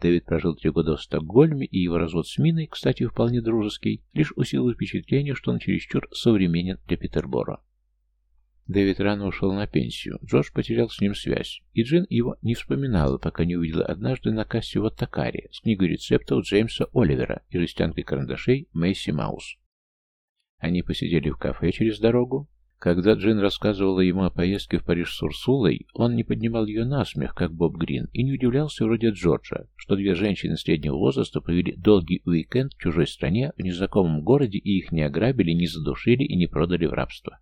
Дэвид прожил три года в Стокгольме, и его развод с Миной, кстати, вполне дружеский, лишь усилил впечатление, что он чересчур современен для Петербора. Дэвид рано ушел на пенсию. Джордж потерял с ним связь, и Джин его не вспоминала, пока не увидела однажды на кассе в Оттакаре с книгой рецептов Джеймса Оливера и жестянкой карандашей Мэйси Маус. Они посидели в кафе через дорогу. Когда Джин рассказывала ему о поездке в Париж с Урсулой, он не поднимал ее на смех, как Боб Грин, и не удивлялся вроде Джорджа, что две женщины среднего возраста провели долгий уикенд в чужой стране, в незнакомом городе, и их не ограбили, не задушили и не продали в рабство.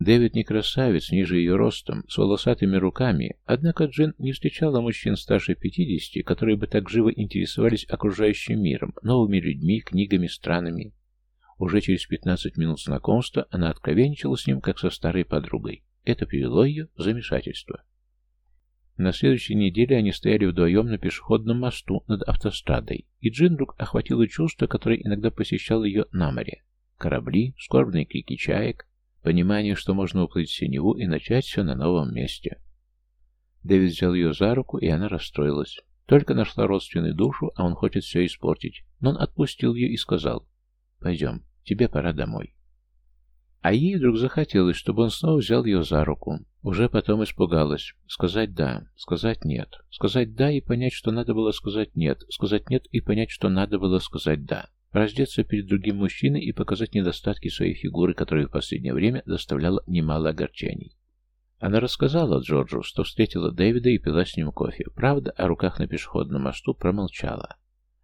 Дэвид не красавец, ниже ее ростом, с волосатыми руками, однако Джин не встречала мужчин старше 50, которые бы так живо интересовались окружающим миром, новыми людьми, книгами, странами. Уже через 15 минут знакомства она откровенничала с ним, как со старой подругой. Это привело ее в замешательство. На следующей неделе они стояли вдвоем на пешеходном мосту над автострадой, и Джин вдруг охватило чувство, которое иногда посещало ее на море. Корабли, скорбные крики чаек, понимание, что можно уплыть в синеву и начать все на новом месте. Дэвид взял ее за руку, и она расстроилась. Только нашла родственную душу, а он хочет все испортить. Но он отпустил ее и сказал, «Пойдем, тебе пора домой». А ей вдруг захотелось, чтобы он снова взял ее за руку. Уже потом испугалась. Сказать «да», сказать «нет». Сказать «да» и понять, что надо было сказать «нет». Сказать «нет» и понять, что надо было сказать «да». Раздеться перед другим мужчиной и показать недостатки своей фигуры, которая в последнее время доставляла немало огорчений. Она рассказала Джорджу, что встретила Дэвида и пила с ним кофе. Правда, о руках на пешеходном мосту промолчала.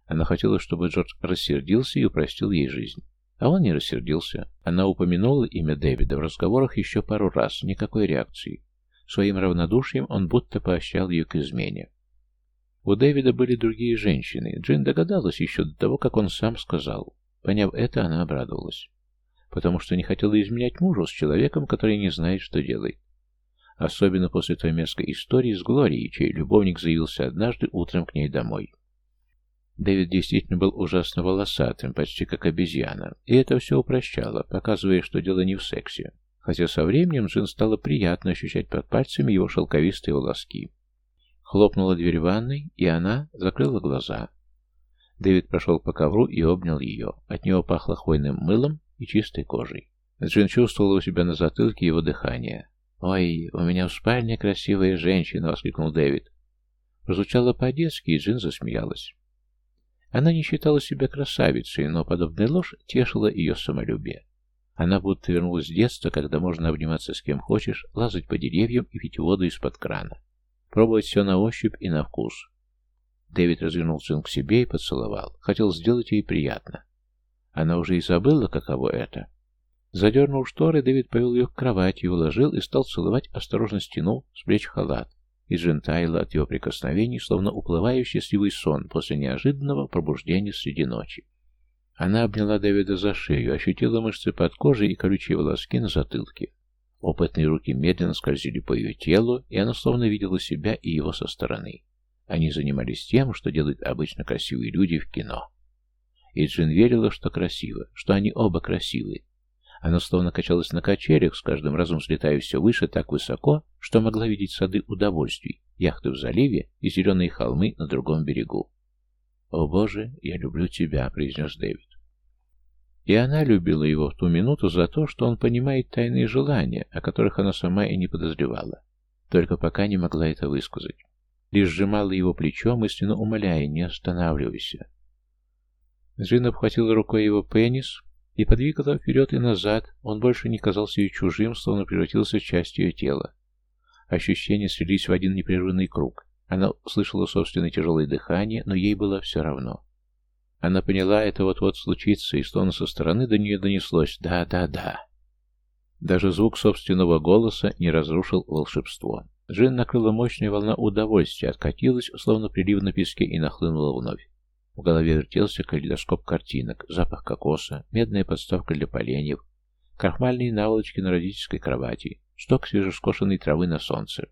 Она хотела, чтобы Джордж рассердился и упростил ей жизнь. А он не рассердился. Она упомянула имя Дэвида в разговорах еще пару раз, никакой реакции. Своим равнодушием он будто поощрял ее к измене. У Дэвида были другие женщины. Джин догадалась еще до того, как он сам сказал. Поняв это, она обрадовалась. Потому что не хотела изменять мужу с человеком, который не знает, что делает. Особенно после той мерзкой истории с Глорией, чей любовник заявился однажды утром к ней домой. Дэвид действительно был ужасно волосатым, почти как обезьяна, и это все упрощало, показывая, что дело не в сексе. Хотя со временем Джин стало приятно ощущать под пальцами его шелковистые волоски. Хлопнула дверь ванной, и она закрыла глаза. Дэвид прошел по ковру и обнял ее. От него пахло хвойным мылом и чистой кожей. Джин чувствовала у себя на затылке его дыхание. «Ой, у меня в спальне красивая женщина!» — воскликнул Дэвид. Прозвучало по-детски, и Джин засмеялась. Она не считала себя красавицей, но подобная ложь тешила ее самолюбие. Она будто вернулась с детства, когда можно обниматься с кем хочешь, лазать по деревьям и пить воду из-под крана. Пробовать все на ощупь и на вкус. Дэвид развернул Джин к себе и поцеловал. Хотел сделать ей приятно. Она уже и забыла, каково это. Задернул шторы, Дэвид повел ее к кровати, уложил и стал целовать, осторожно стянул с плеч халат. И Джин таяла от его прикосновений, словно уплывающий счастливый сон после неожиданного пробуждения среди ночи. Она обняла Дэвида за шею, ощутила мышцы под кожей и колючие волоски на затылке. Опытные руки медленно скользили по ее телу, и она словно видела себя и его со стороны. Они занимались тем, что делают обычно красивые люди в кино. И Джин верила, что красиво, что они оба красивы. Она словно качалась на качелях, с каждым разом взлетая все выше так высоко, что могла видеть сады удовольствий, яхты в заливе и зеленые холмы на другом берегу. «О, Боже, я люблю тебя», — произнес Дэвид. И она любила его в ту минуту за то, что он понимает тайные желания, о которых она сама и не подозревала. Только пока не могла это высказать. Лишь сжимала его плечо, мысленно умоляя, не останавливайся. Джин обхватила рукой его пенис и подвигала вперед и назад. Он больше не казался ей чужим, словно превратился в часть ее тела. Ощущения слились в один непрерывный круг. Она слышала собственное тяжелое дыхание, но ей было все равно. Она поняла, это вот-вот случится, и словно со стороны до нее донеслось «да, да, да». Даже звук собственного голоса не разрушил волшебство. Джин накрыла мощная волна удовольствия, откатилась, словно прилив на песке, и нахлынула вновь. В голове вертелся калейдоскоп картинок, запах кокоса, медная подставка для поленьев, крахмальные наволочки на родительской кровати, сток свежескошенной травы на солнце.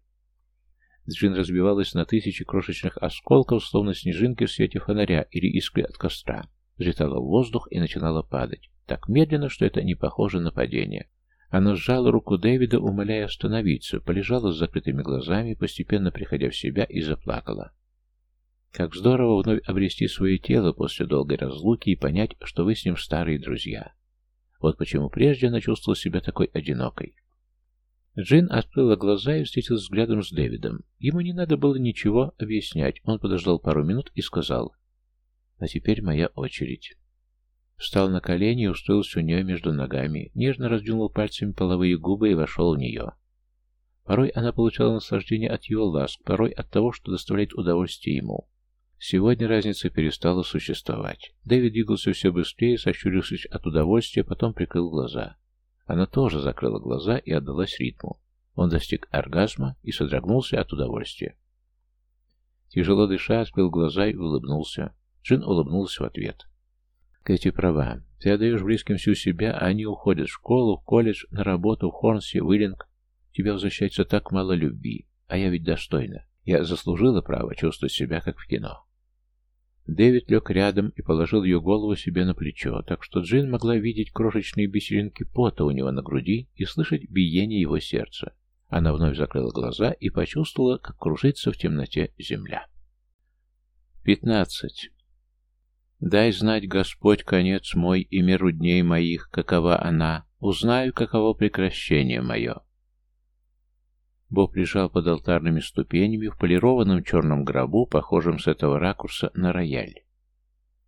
Джин разбивалась на тысячи крошечных осколков, словно снежинки в свете фонаря или искры от костра. Взлетала в воздух и начинала падать. Так медленно, что это не похоже на падение. Она сжала руку Дэвида, умоляя остановиться, полежала с закрытыми глазами, постепенно приходя в себя, и заплакала. Как здорово вновь обрести свое тело после долгой разлуки и понять, что вы с ним старые друзья. Вот почему прежде она чувствовала себя такой одинокой. Джин открыла глаза и встретилась взглядом с Дэвидом. Ему не надо было ничего объяснять. Он подождал пару минут и сказал, «А теперь моя очередь». Встал на колени и устроился у нее между ногами, нежно раздвинул пальцами половые губы и вошел в нее. Порой она получала наслаждение от его ласк, порой от того, что доставляет удовольствие ему. Сегодня разница перестала существовать. Дэвид двигался все быстрее, сощурившись от удовольствия, потом прикрыл глаза. Она тоже закрыла глаза и отдалась ритму. Он достиг оргазма и содрогнулся от удовольствия. Тяжело дыша, открыл глаза и улыбнулся. Джин улыбнулась в ответ. Кэти права. Ты отдаешь близким всю себя, а они уходят в школу, в колледж, на работу, в Хорнси, в Иллинг. Тебя возвращается так мало любви, а я ведь достойна. Я заслужила право чувствовать себя, как в кино. Дэвид лег рядом и положил ее голову себе на плечо, так что Джин могла видеть крошечные бисеринки пота у него на груди и слышать биение его сердца. Она вновь закрыла глаза и почувствовала, как кружится в темноте земля. Пятнадцать. «Дай знать, Господь, конец мой и меру дней моих, какова она, узнаю, каково прекращение мое». Боб лежал под алтарными ступенями в полированном черном гробу, похожем с этого ракурса на рояль.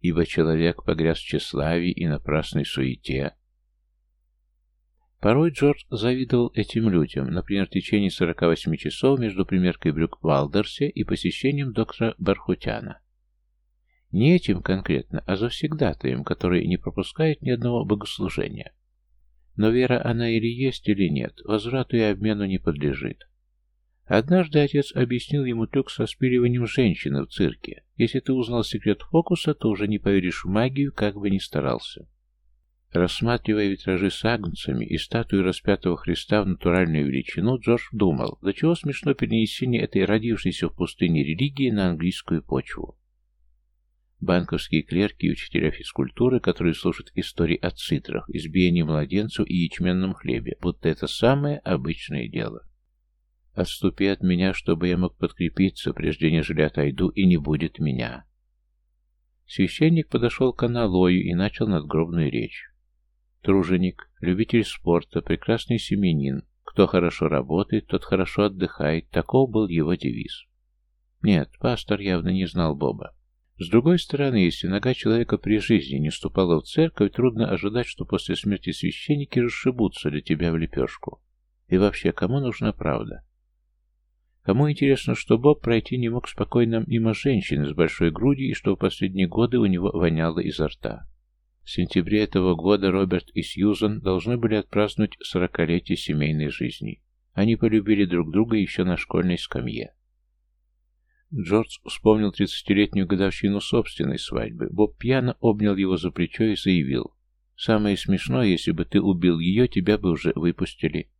Ибо человек погряз в тщеславии и напрасной суете. Порой Джордж завидовал этим людям, например, в течение 48 часов между примеркой брюк в Алдерсе и посещением доктора Бархутяна. Не этим конкретно, а завсегдатаем, который не пропускает ни одного богослужения. Но вера она или есть, или нет, возврату и обмену не подлежит. Однажды отец объяснил ему трюк со спиливанием женщины в цирке. Если ты узнал секрет фокуса, то уже не поверишь в магию, как бы ни старался. Рассматривая витражи с агнцами и статую распятого Христа в натуральную величину, Джордж думал, до чего смешно перенесение этой родившейся в пустыне религии на английскую почву. Банковские клерки и учителя физкультуры, которые слушают истории о цитрах, избиении младенцев и ячменном хлебе, будто это самое обычное дело. Отступи от меня, чтобы я мог подкрепиться, прежде нежели отойду, и не будет меня. Священник подошел к аналою и начал надгробную речь. Труженик, любитель спорта, прекрасный семенин. Кто хорошо работает, тот хорошо отдыхает. Таков был его девиз. Нет, пастор явно не знал Боба. С другой стороны, если нога человека при жизни не ступала в церковь, трудно ожидать, что после смерти священники расшибутся для тебя в лепешку. И вообще, кому нужна правда? Кому интересно, что Боб пройти не мог спокойно мимо женщины с большой грудью и что в последние годы у него воняло изо рта. В сентябре этого года Роберт и Сьюзан должны были отпраздновать сорокалетие семейной жизни. Они полюбили друг друга еще на школьной скамье. Джордж вспомнил тридцатилетнюю годовщину собственной свадьбы. Боб пьяно обнял его за плечо и заявил. «Самое смешное, если бы ты убил ее, тебя бы уже выпустили.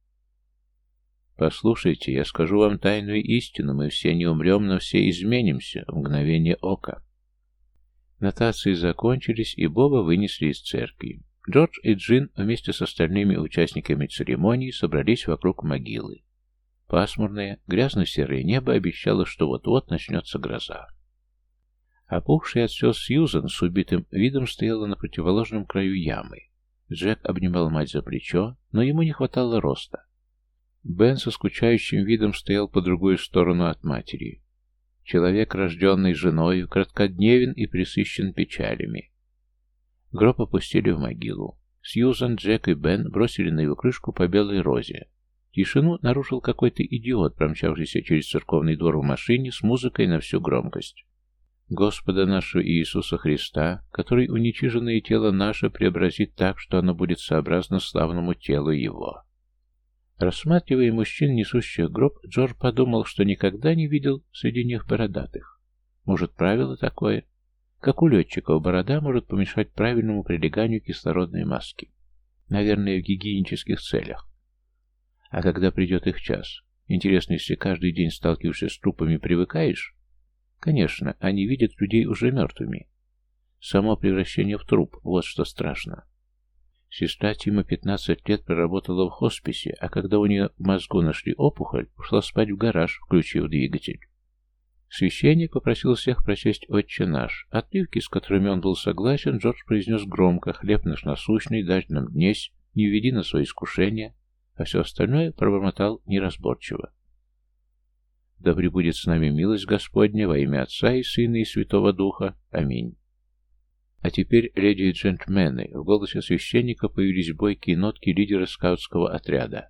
Послушайте, я скажу вам тайную истину, мы все не умрем, но все изменимся в мгновение ока. Нотации закончились, и Боба вынесли из церкви. Джордж и Джин вместе с остальными участниками церемонии собрались вокруг могилы. Пасмурное, грязно-серое небо обещало, что вот-вот начнется гроза. Опухшая от слез Сьюзан с убитым видом стояла на противоположном краю ямы. Джек обнимал мать за плечо, но ему не хватало роста. Бен со скучающим видом стоял по другую сторону от матери. Человек, рожденный женою, краткодневен и присыщен печалями. Гроб опустили в могилу. Сьюзан, Джек и Бен бросили на его крышку по белой розе. Тишину нарушил какой-то идиот, промчавшийся через церковный двор в машине с музыкой на всю громкость. Господа нашего Иисуса Христа, который уничиженное тело наше преобразит так, что оно будет сообразно славному телу Его. Рассматривая мужчин, несущих гроб, Джордж подумал, что никогда не видел среди них бородатых. Может, правило такое? Как у летчиков, борода может помешать правильному прилеганию кислородной маски. Наверное, в гигиенических целях. А когда придет их час? Интересно, если каждый день сталкиваешься с трупами, привыкаешь? Конечно, они видят людей уже мертвыми. Само превращение в труп – вот что страшно. Сестра Тима 15 лет проработала в хосписе, а когда у нее в мозгу нашли опухоль, ушла спать в гараж, включив двигатель. Священник попросил всех прочесть «Отче наш». Отрывки, с которыми он был согласен, Джордж произнес громко «Хлеб наш насущный, дай нам днесь, не веди на свои искушения», а все остальное пробормотал неразборчиво. Да пребудет с нами милость Господня во имя Отца и Сына и Святого Духа. Аминь. А теперь, леди и джентльмены, в голосе священника появились бойкие нотки лидера скаутского отряда.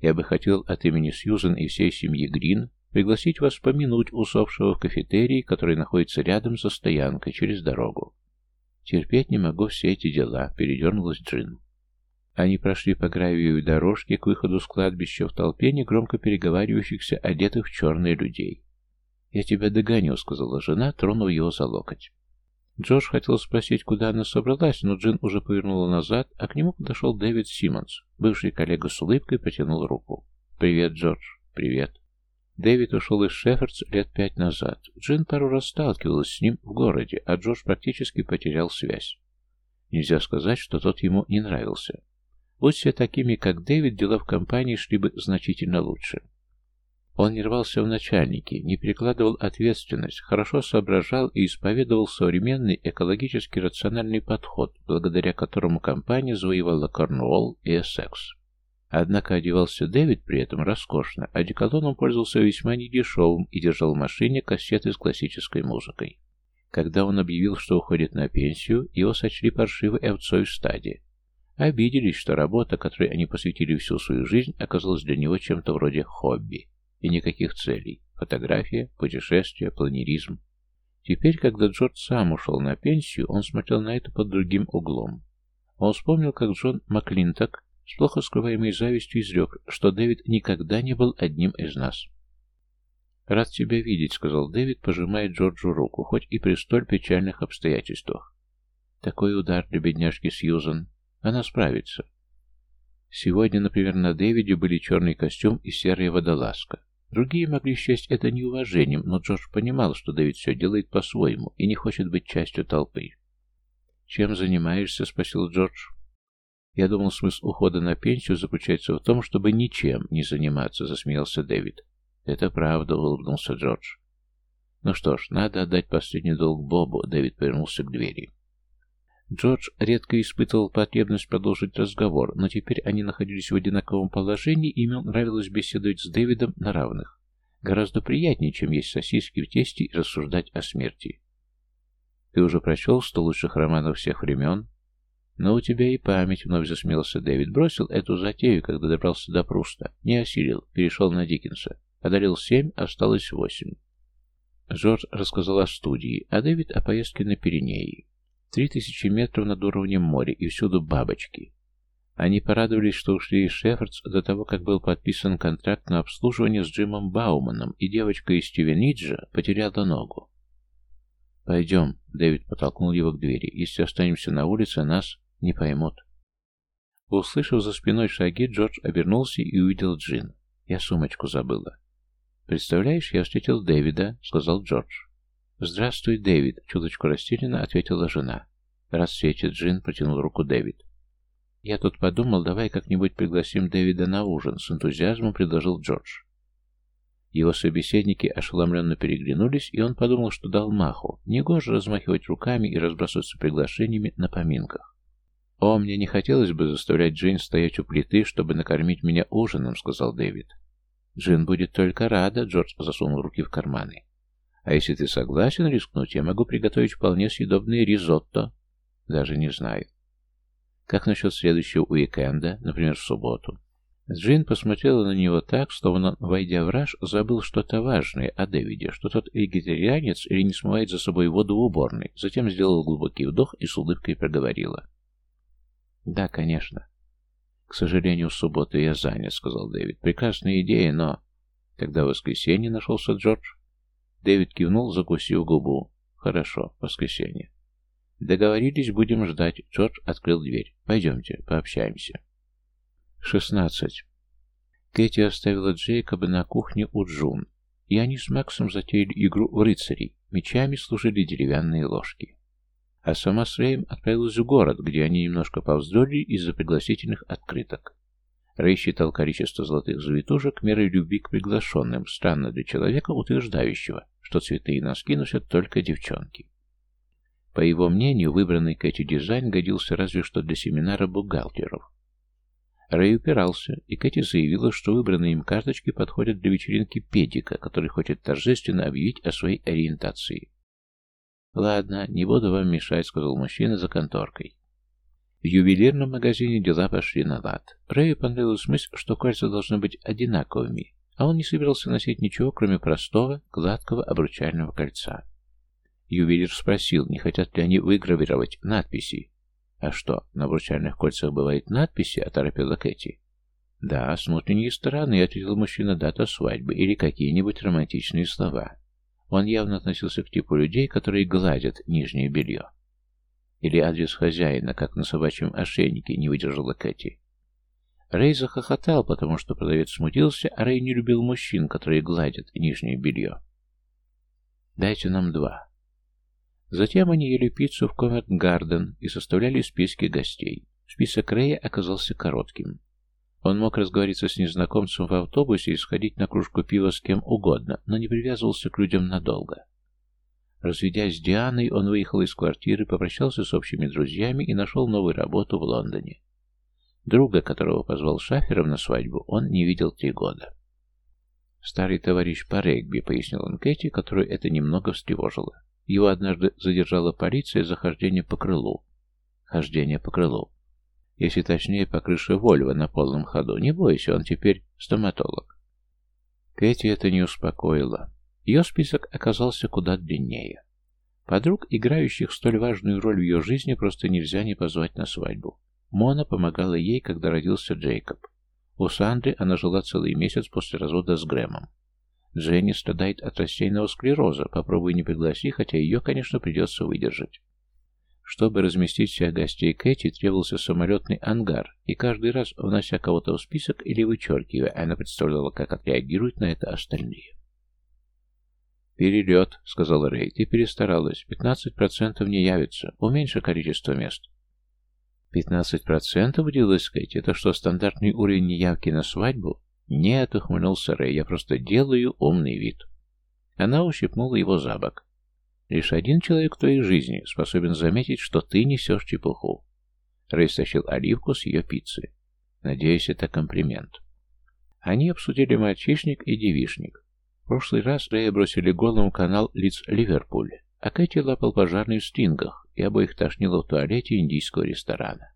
Я бы хотел от имени Сьюзен и всей семьи Грин пригласить вас помянуть усопшего в кафетерии, который находится рядом со стоянкой через дорогу. Терпеть не могу все эти дела, передернулась Джин. Они прошли по гравию дорожке к выходу с кладбища в толпе негромко переговаривающихся, одетых в черные людей. «Я тебя догоню», — сказала жена, тронув его за локоть. Джош хотел спросить, куда она собралась, но Джин уже повернула назад, а к нему подошел Дэвид Симмонс. Бывший коллега с улыбкой протянул руку. «Привет, Джордж». «Привет». Дэвид ушел из Шеффордс лет пять назад. Джин пару раз сталкивалась с ним в городе, а Джордж практически потерял связь. Нельзя сказать, что тот ему не нравился. Будь все такими, как Дэвид, дела в компании шли бы значительно лучше. Он не рвался в начальники, не перекладывал ответственность, хорошо соображал и исповедовал современный экологически рациональный подход, благодаря которому компания завоевала Корнуолл и Эссекс. Однако одевался Дэвид при этом роскошно, а деколоном пользовался весьма недешевым и держал в машине кассеты с классической музыкой. Когда он объявил, что уходит на пенсию, его сочли паршивой овцой в стаде. Обиделись, что работа, которой они посвятили всю свою жизнь, оказалась для него чем-то вроде хобби. И никаких целей. Фотография, путешествия, планеризм. Теперь, когда Джордж сам ушел на пенсию, он смотрел на это под другим углом. Он вспомнил, как Джон Маклинток с плохо скрываемой завистью изрек, что Дэвид никогда не был одним из нас. «Рад тебя видеть», — сказал Дэвид, пожимая Джорджу руку, хоть и при столь печальных обстоятельствах. «Такой удар для бедняжки Сьюзан. Она справится». Сегодня, например, на Дэвиде были черный костюм и серая водолазка. Другие могли счесть это неуважением, но Джордж понимал, что Дэвид все делает по-своему и не хочет быть частью толпы. «Чем занимаешься?» — спросил Джордж. «Я думал, смысл ухода на пенсию заключается в том, чтобы ничем не заниматься», — засмеялся Дэвид. «Это правда», — улыбнулся Джордж. «Ну что ж, надо отдать последний долг Бобу», — Дэвид повернулся к двери. Джордж редко испытывал потребность продолжить разговор, но теперь они находились в одинаковом положении, и ему нравилось беседовать с Дэвидом на равных. Гораздо приятнее, чем есть сосиски в тесте и рассуждать о смерти. «Ты уже прочел сто лучших романов всех времен?» «Но у тебя и память», — вновь засмеялся Дэвид. Бросил эту затею, когда добрался до Пруста. Не осилил, перешел на Диккенса. Одарил семь, осталось восемь. Джордж рассказал о студии, а Дэвид о поездке на Пиренеи. Три тысячи метров над уровнем моря, и всюду бабочки. Они порадовались, что ушли из Шеффордс до того, как был подписан контракт на обслуживание с Джимом Бауманом, и девочка из Стивениджа потеряла ногу. «Пойдем», — Дэвид подтолкнул его к двери. «Если останемся на улице, нас не поймут». Услышав за спиной шаги, Джордж обернулся и увидел Джин. «Я сумочку забыла». «Представляешь, я встретил Дэвида», — сказал Джордж. «Здравствуй, Дэвид», — чуточку растерянно ответила жена. «Рассвете, Джин», — протянул руку Дэвид. «Я тут подумал, давай как-нибудь пригласим Дэвида на ужин», — с энтузиазмом предложил Джордж. Его собеседники ошеломленно переглянулись, и он подумал, что дал маху. Негоже размахивать руками и разбрасываться приглашениями на поминках. «О, мне не хотелось бы заставлять Джин стоять у плиты, чтобы накормить меня ужином», — сказал Дэвид. «Джин будет только рада», — Джордж засунул руки в карманы. А если ты согласен рискнуть, я могу приготовить вполне съедобные ризотто. Даже не знаю. Как насчет следующего уикенда, например, в субботу? Джин посмотрела на него так, словно, войдя в раж, забыл что-то важное о Дэвиде, что тот вегетарианец или не смывает за собой воду в уборной. Затем сделала глубокий вдох и с улыбкой проговорила. «Да, конечно». «К сожалению, в субботу я занят», — сказал Дэвид. «Прекрасная идея, но...» Тогда в воскресенье нашелся Джордж. Дэвид кивнул, закусив губу. «Хорошо, воскресенье». «Договорились, будем ждать». Джордж открыл дверь. «Пойдемте, пообщаемся». 16. Кэти оставила Джейкоба на кухне у Джун, и они с Максом затеяли игру в рыцарей. Мечами служили деревянные ложки. А сама с Рэем отправилась в город, где они немножко повздорили из-за пригласительных открыток. Рэй считал количество золотых завитушек мерой любви к приглашенным, странно для человека, утверждающего, что цветы и носки носят только девчонки. По его мнению, выбранный Кэти дизайн годился разве что для семинара бухгалтеров. Рэй упирался, и Кэти заявила, что выбранные им карточки подходят для вечеринки педика, который хочет торжественно объявить о своей ориентации. «Ладно, не буду вам мешать», — сказал мужчина за конторкой. В ювелирном магазине дела пошли на лад. Рэю понравилась мысль, что кольца должны быть одинаковыми, а он не собирался носить ничего, кроме простого, гладкого обручального кольца. Ювелир спросил, не хотят ли они выгравировать надписи. «А что, на обручальных кольцах бывают надписи?» — оторопила Кэти. «Да, с внутренней стороны», — ответил мужчина, — «дата свадьбы или какие-нибудь романтичные слова». Он явно относился к типу людей, которые гладят нижнее белье. Или адрес хозяина, как на собачьем ошейнике, не выдержала Кэти. Рэй захохотал, потому что продавец смутился, а Рэй не любил мужчин, которые гладят нижнее белье. «Дайте нам два». Затем они ели пиццу в Коммент Гарден и составляли списки гостей. Список Рэя оказался коротким. Он мог разговориться с незнакомцем в автобусе и сходить на кружку пива с кем угодно, но не привязывался к людям надолго. Разведясь с Дианой, он выехал из квартиры, попрощался с общими друзьями и нашел новую работу в Лондоне. Друга, которого позвал шафером на свадьбу, он не видел три года. «Старый товарищ по регби», — пояснил он Кэти, которую это немного встревожило. Его однажды задержала полиция за хождение по крылу. Хождение по крылу. Если точнее, по крыше Вольва на полном ходу. Не бойся, он теперь стоматолог. Кэти это не успокоило. Ее список оказался куда длиннее. Подруг, играющих столь важную роль в ее жизни, просто нельзя не позвать на свадьбу. Мона помогала ей, когда родился Джейкоб. У Сандры она жила целый месяц после развода с Грэмом. Дженни страдает от рассеянного склероза, попробуй не пригласи, хотя ее, конечно, придется выдержать. Чтобы разместить всех гостей Кэти, требовался самолетный ангар, и каждый раз, внося кого-то в список или вычеркивая, она представляла, как отреагируют на это остальные. «Перелет», — сказал Рэй, — «ты перестаралась. Пятнадцать процентов не явится. Уменьши количество мест». «Пятнадцать процентов?» — удивилась Кэти. «Это что, стандартный уровень неявки на свадьбу?» «Нет», — ухмыльнулся Рэй, — «я просто делаю умный вид». Она ущипнула его за бок. Лишь один человек в твоей жизни способен заметить, что ты несешь чепуху. Рэй стащил оливку с ее пиццы. Надеюсь, это комплимент. Они обсудили мальчишник и девишник. В прошлый раз Рэя бросили голым канал лиц Ливерпуль, а Кэти лапал пожарный в стингах, и обоих тошнило в туалете индийского ресторана.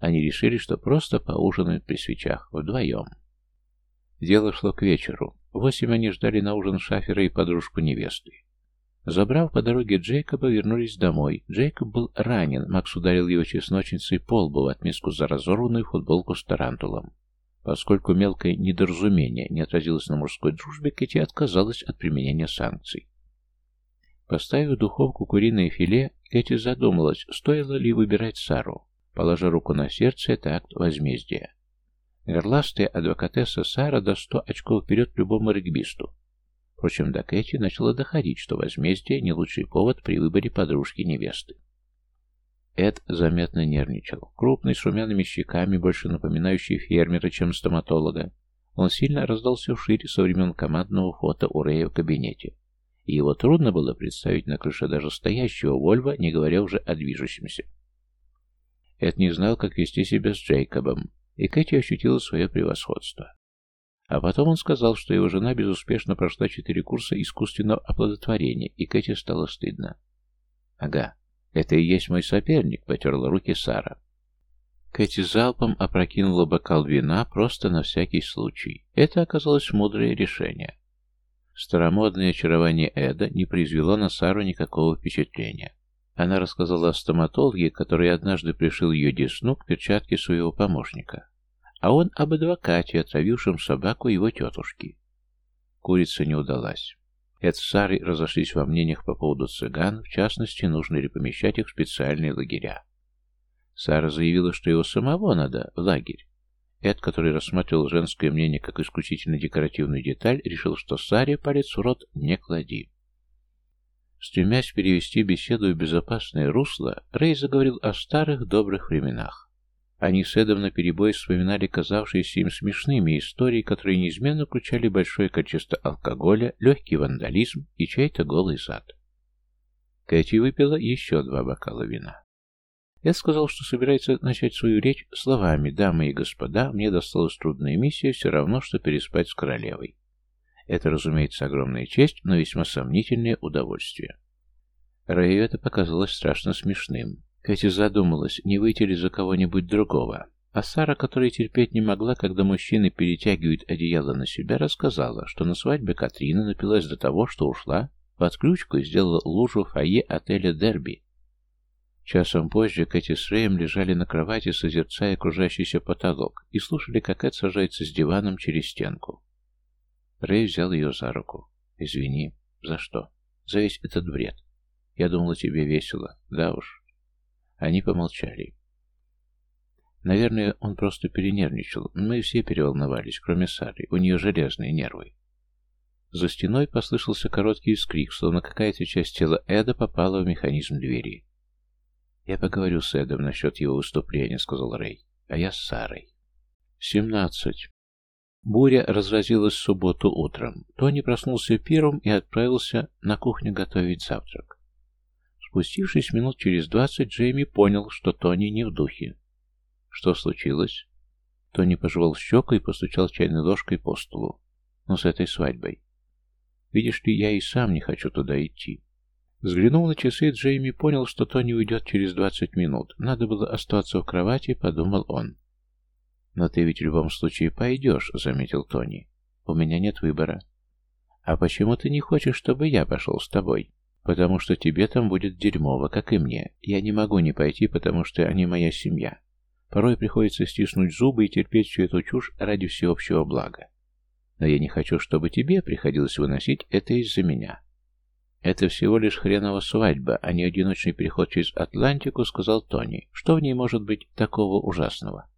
Они решили, что просто поужинают при свечах вдвоем. Дело шло к вечеру. Восемь они ждали на ужин шафера и подружку невесты. Забрав по дороге Джейкоба, вернулись домой. Джейкоб был ранен, Макс ударил его чесночницей по лбу в отместку за разорванную футболку с тарантулом. Поскольку мелкое недоразумение не отразилось на мужской дружбе, Кэти отказалась от применения санкций. Поставив в духовку куриное филе, Кэти задумалась, стоило ли выбирать Сару. Положа руку на сердце, это акт возмездия. Горластая адвокатесса Сара даст сто очков вперед любому регбисту. Впрочем, до Кэти начало доходить, что возмездие не лучший повод при выборе подружки-невесты. Эд заметно нервничал. Крупный, с румяными щеками, больше напоминающий фермера, чем стоматолога. Он сильно раздался вширь со времен командного фото у Рэя в кабинете. И его трудно было представить на крыше даже стоящего Вольва, не говоря уже о движущемся. Эд не знал, как вести себя с Джейкобом, и Кэти ощутила свое превосходство. А потом он сказал, что его жена безуспешно прошла четыре курса искусственного оплодотворения, и Кэти стало стыдно. «Ага, это и есть мой соперник», — потерла руки Сара. Кэти залпом опрокинула бокал вина просто на всякий случай. Это оказалось мудрое решение. Старомодное очарование Эда не произвело на Сару никакого впечатления. Она рассказала о стоматологе, который однажды пришил ее десну к перчатке своего помощника а он об адвокате, отравившем собаку его тетушки. Курица не удалась. Сарой разошлись во мнениях по поводу цыган, в частности, нужно ли помещать их в специальные лагеря. Сара заявила, что его самого надо в лагерь. Эд, который рассматривал женское мнение как исключительно декоративную деталь, решил, что Саре палец в рот не клади. Стремясь перевести беседу в безопасное русло, Рэй заговорил о старых добрых временах. Они с Эдом наперебой вспоминали казавшиеся им смешными истории, которые неизменно включали большое количество алкоголя, легкий вандализм и чей-то голый зад. Кэти выпила еще два бокала вина. Эд сказал, что собирается начать свою речь словами «Дамы и господа, мне досталась трудная миссия, все равно, что переспать с королевой». Это, разумеется, огромная честь, но весьма сомнительное удовольствие. Рэю это показалось страшно смешным. Кэти задумалась, не выйти ли за кого-нибудь другого. А Сара, которая терпеть не могла, когда мужчины перетягивают одеяло на себя, рассказала, что на свадьбе Катрина напилась до того, что ушла в отключку и сделала лужу в фойе отеля «Дерби». Часом позже Кэти с Рэем лежали на кровати, созерцая окружающийся потолок, и слушали, как Эд сажается с диваном через стенку. Рэй взял ее за руку. «Извини. За что? За весь этот бред. Я думала, тебе весело. Да уж». Они помолчали. Наверное, он просто перенервничал. Мы все переволновались, кроме Сары. У нее железные нервы. За стеной послышался короткий вскрик, словно какая-то часть тела Эда попала в механизм двери. «Я поговорю с Эдом насчет его выступления», — сказал Рэй. «А я с Сарой». «Семнадцать». Буря разразилась в субботу утром. Тони проснулся первым и отправился на кухню готовить завтрак. Спустившись минут через двадцать, Джейми понял, что Тони не в духе. Что случилось? Тони пожевал щеку и постучал чайной ложкой по столу. Но с этой свадьбой. Видишь ли, я и сам не хочу туда идти. Взглянув на часы, Джейми понял, что Тони уйдет через двадцать минут. Надо было остаться в кровати, подумал он. «Но ты ведь в любом случае пойдешь», — заметил Тони. «У меня нет выбора». «А почему ты не хочешь, чтобы я пошел с тобой?» «Потому что тебе там будет дерьмово, как и мне. Я не могу не пойти, потому что они моя семья. Порой приходится стиснуть зубы и терпеть всю эту чушь ради всеобщего блага. Но я не хочу, чтобы тебе приходилось выносить это из-за меня. Это всего лишь хренова свадьба, а не одиночный переход через Атлантику, сказал Тони. Что в ней может быть такого ужасного?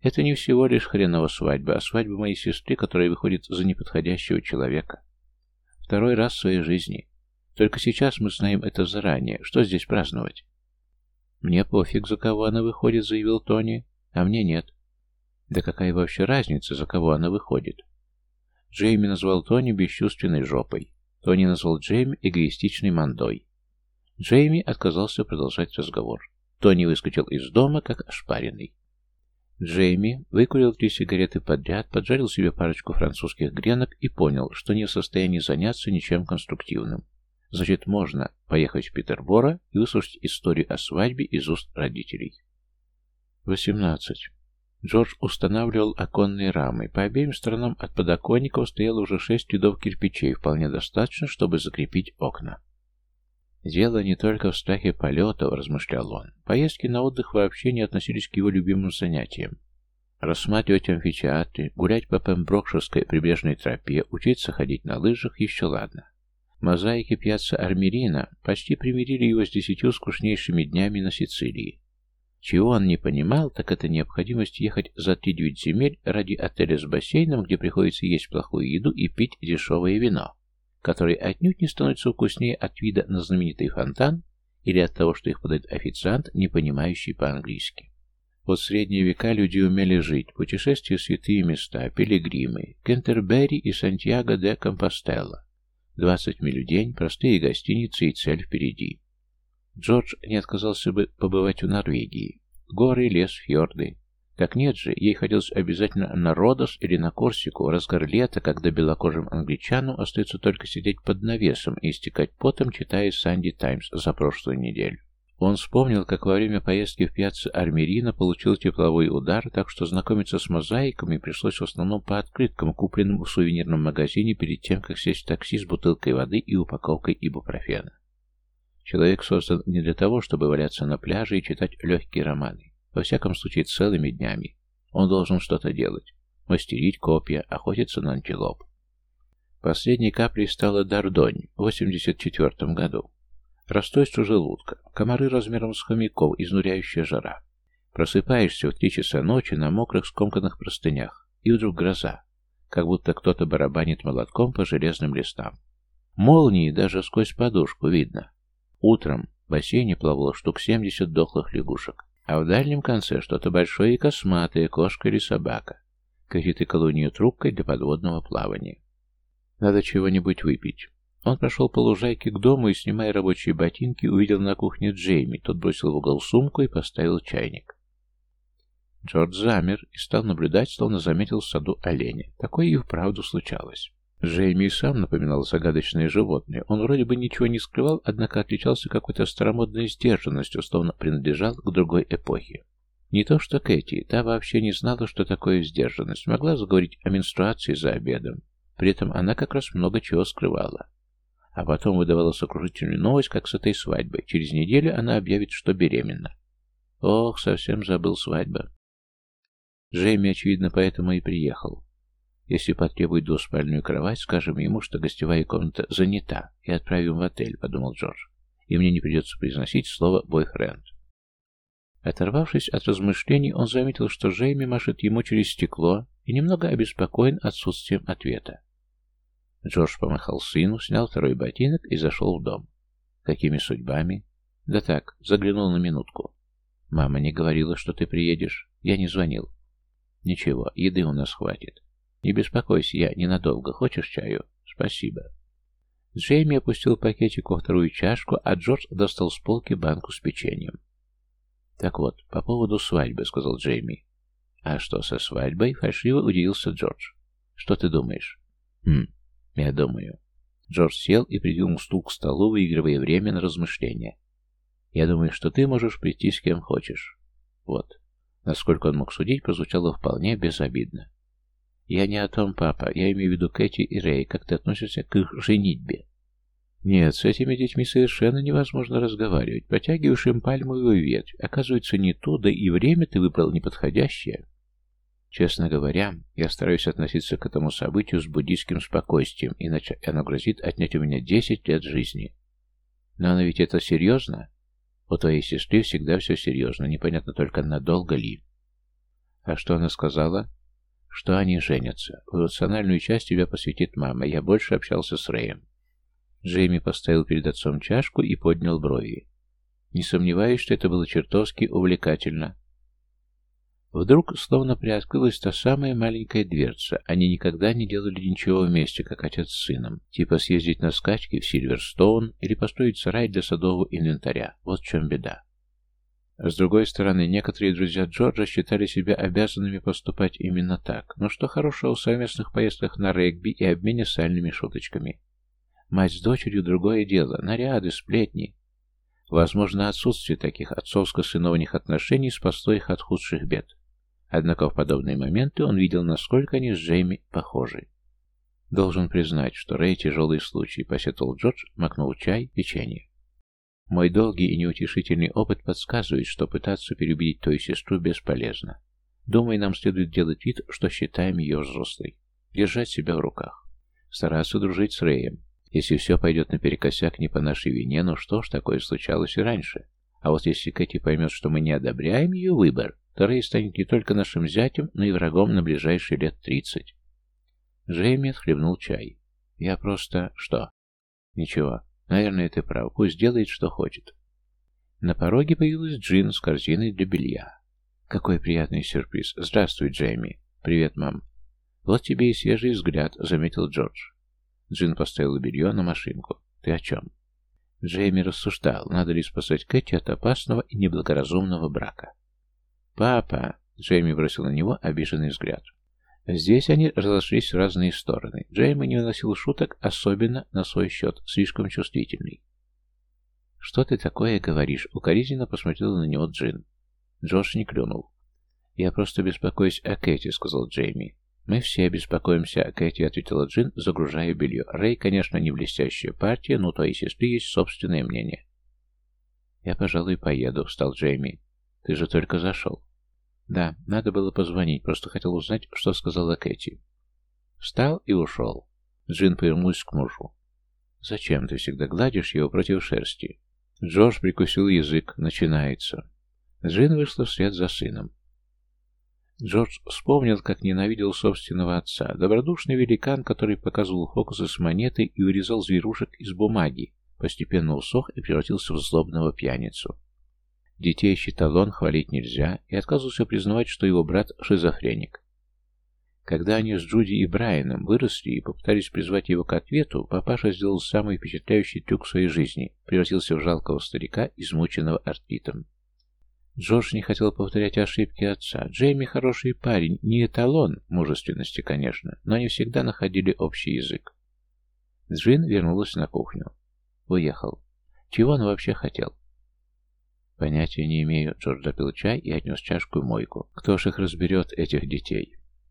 Это не всего лишь хренова свадьба, а свадьба моей сестры, которая выходит за неподходящего человека. Второй раз в своей жизни. Только сейчас мы знаем это заранее. Что здесь праздновать? «Мне пофиг, за кого она выходит», — заявил Тони. «А мне нет». «Да какая вообще разница, за кого она выходит?» Джейми назвал Тони бесчувственной жопой. Тони назвал Джейми эгоистичной мандой. Джейми отказался продолжать разговор. Тони выскочил из дома, как ошпаренный. Джейми выкурил три сигареты подряд, поджарил себе парочку французских гренок и понял, что не в состоянии заняться ничем конструктивным. Значит, можно поехать в Петербора и выслушать историю о свадьбе из уст родителей. 18. Джордж устанавливал оконные рамы. По обеим сторонам от подоконников стояло уже шесть рядов кирпичей, вполне достаточно, чтобы закрепить окна. «Дело не только в страхе полетов», — размышлял он. Поездки на отдых вообще не относились к его любимым занятиям. Рассматривать амфитеатры, гулять по Пемброкширской прибрежной тропе, учиться ходить на лыжах — еще ладно. Мозаики пьяца Армерина почти примирили его с десятью скучнейшими днями на Сицилии. Чего он не понимал, так это необходимость ехать за три-девять земель ради отеля с бассейном, где приходится есть плохую еду и пить дешевое вино, которое отнюдь не становится вкуснее от вида на знаменитый фонтан или от того, что их подает официант, не понимающий по-английски. Вот в средние века люди умели жить, путешествия в святые места, пилигримы, Кентербери и Сантьяго де Компостелло. 20 миль в день, простые гостиницы и цель впереди. Джордж не отказался бы побывать в Норвегии. Горы, лес, фьорды. Так нет же, ей хотелось обязательно на Родос или на Корсику в разгар лета, когда белокожим англичану остается только сидеть под навесом и истекать потом, читая «Санди Таймс» за прошлую неделю. Он вспомнил, как во время поездки в пьяццу Армерина получил тепловой удар, так что знакомиться с мозаиками пришлось в основном по открыткам, купленным в сувенирном магазине перед тем, как сесть в такси с бутылкой воды и упаковкой ибупрофена. Человек создан не для того, чтобы валяться на пляже и читать легкие романы. Во всяком случае, целыми днями. Он должен что-то делать. Мастерить копья, охотиться на антилоп. Последней каплей стала Дардонь в 84 году. Расстройство желудка, комары размером с хомяков, изнуряющая жара. Просыпаешься в три часа ночи на мокрых скомканных простынях, и вдруг гроза, как будто кто-то барабанит молотком по железным листам. Молнии даже сквозь подушку видно. Утром в бассейне плавало штук 70 дохлых лягушек, а в дальнем конце что-то большое и косматое, кошка или собака. Катит и колонию трубкой для подводного плавания. Надо чего-нибудь выпить. Он прошел по лужайке к дому и, снимая рабочие ботинки, увидел на кухне Джейми. Тот бросил в угол сумку и поставил чайник. Джордж замер и стал наблюдать, словно заметил в саду оленя. Такое и вправду случалось. Джейми сам напоминал загадочное животное. Он вроде бы ничего не скрывал, однако отличался какой-то старомодной сдержанностью, словно принадлежал к другой эпохе. Не то что Кэти, та вообще не знала, что такое сдержанность, могла заговорить о менструации за обедом. При этом она как раз много чего скрывала. А потом выдавала сокрушительную новость, как с этой свадьбой. Через неделю она объявит, что беременна. Ох, совсем забыл свадьба. Джейми, очевидно, поэтому и приехал. Если потребует двуспальную кровать, скажем ему, что гостевая комната занята, и отправим в отель, подумал Джордж. И мне не придется произносить слово «бойфренд». Оторвавшись от размышлений, он заметил, что Джейми машет ему через стекло и немного обеспокоен отсутствием ответа. Джордж помахал сыну, снял второй ботинок и зашел в дом. Какими судьбами? Да так, заглянул на минутку. Мама не говорила, что ты приедешь. Я не звонил. Ничего, еды у нас хватит. Не беспокойся, я ненадолго. Хочешь чаю? Спасибо. Джейми опустил пакетик во вторую чашку, а Джордж достал с полки банку с печеньем. «Так вот, по поводу свадьбы», — сказал Джейми. «А что со свадьбой?» — фальшиво удивился Джордж. «Что ты думаешь?» «Хм, я думаю». Джордж сел и придвинул стул к столу, выигрывая время на размышления. «Я думаю, что ты можешь прийти с кем хочешь». Вот. Насколько он мог судить, прозвучало вполне безобидно. «Я не о том, папа. Я имею в виду Кэти и Рэй. Как ты относишься к их женитьбе?» Нет, с этими детьми совершенно невозможно разговаривать. Протягиваешь им пальмовую ветвь. Оказывается, не то, да и время ты выбрал неподходящее. Честно говоря, я стараюсь относиться к этому событию с буддийским спокойствием, иначе оно грозит отнять у меня десять лет жизни. Но оно ведь это серьезно? У твоей сестры всегда все серьезно, непонятно только надолго ли. А что она сказала? Что они женятся. Эмоциональную часть тебя посвятит мама. Я больше общался с Рэем. Джейми поставил перед отцом чашку и поднял брови. Не сомневаюсь, что это было чертовски увлекательно. Вдруг словно приоткрылась та самая маленькая дверца. Они никогда не делали ничего вместе, как отец с сыном. Типа съездить на скачки в Сильверстоун или построить сарай для садового инвентаря. Вот в чем беда. С другой стороны, некоторые друзья Джорджа считали себя обязанными поступать именно так. Но что хорошего в совместных поездках на регби и обмене сальными шуточками? Мать с дочерью другое дело, наряды, сплетни. Возможно, отсутствие таких отцовско-сыновних отношений спасло их от худших бед. Однако в подобные моменты он видел, насколько они с Джейми похожи. Должен признать, что Рэй тяжелый случай, посетовал Джордж, макнул чай, печенье. Мой долгий и неутешительный опыт подсказывает, что пытаться переубедить твою сестру бесполезно. Думаю, нам следует делать вид, что считаем ее взрослой. Держать себя в руках. Стараться дружить с Рэем. Если все пойдет наперекосяк не по нашей вине, ну что ж, такое случалось и раньше. А вот если Кэти поймет, что мы не одобряем ее выбор, то Рэй станет не только нашим зятем, но и врагом на ближайшие лет тридцать. Джейми отхлебнул чай. Я просто... Что? Ничего. Наверное, ты прав. Пусть делает, что хочет. На пороге появилась Джин с корзиной для белья. Какой приятный сюрприз. Здравствуй, Джейми. Привет, мам. Вот тебе и свежий взгляд, заметил Джордж. Джин поставила белье на машинку. «Ты о чем?» Джейми рассуждал, надо ли спасать Кэти от опасного и неблагоразумного брака. «Папа!» — Джейми бросил на него обиженный взгляд. Здесь они разошлись в разные стороны. Джейми не выносил шуток, особенно на свой счет, слишком чувствительный. «Что ты такое говоришь?» — укоризненно посмотрела на него Джин. Джош не клюнул. «Я просто беспокоюсь о Кэти», — сказал Джейми. «Мы все беспокоимся о Кэти», — ответила Джин, загружая белье. «Рэй, конечно, не блестящая партия, но у твоей сестры есть собственное мнение». «Я, пожалуй, поеду», — встал Джейми. «Ты же только зашел». «Да, надо было позвонить, просто хотел узнать, что сказала Кэти». Встал и ушел. Джин повернулась к мужу. «Зачем ты всегда гладишь его против шерсти?» Джордж прикусил язык. Начинается. Джин вышла вслед за сыном. Джордж вспомнил, как ненавидел собственного отца. Добродушный великан, который показывал фокусы с монетой и урезал зверушек из бумаги, постепенно усох и превратился в злобного пьяницу. Детей считал он, хвалить нельзя, и отказывался признавать, что его брат шизофреник. Когда они с Джуди и Брайаном выросли и попытались призвать его к ответу, папаша сделал самый впечатляющий трюк в своей жизни, превратился в жалкого старика, измученного артритом. Джордж не хотел повторять ошибки отца. Джейми хороший парень, не эталон мужественности, конечно, но они всегда находили общий язык. Джин вернулась на кухню. Уехал. Чего он вообще хотел? Понятия не имею. Джордж допил чай и отнес чашку в мойку. Кто ж их разберет, этих детей?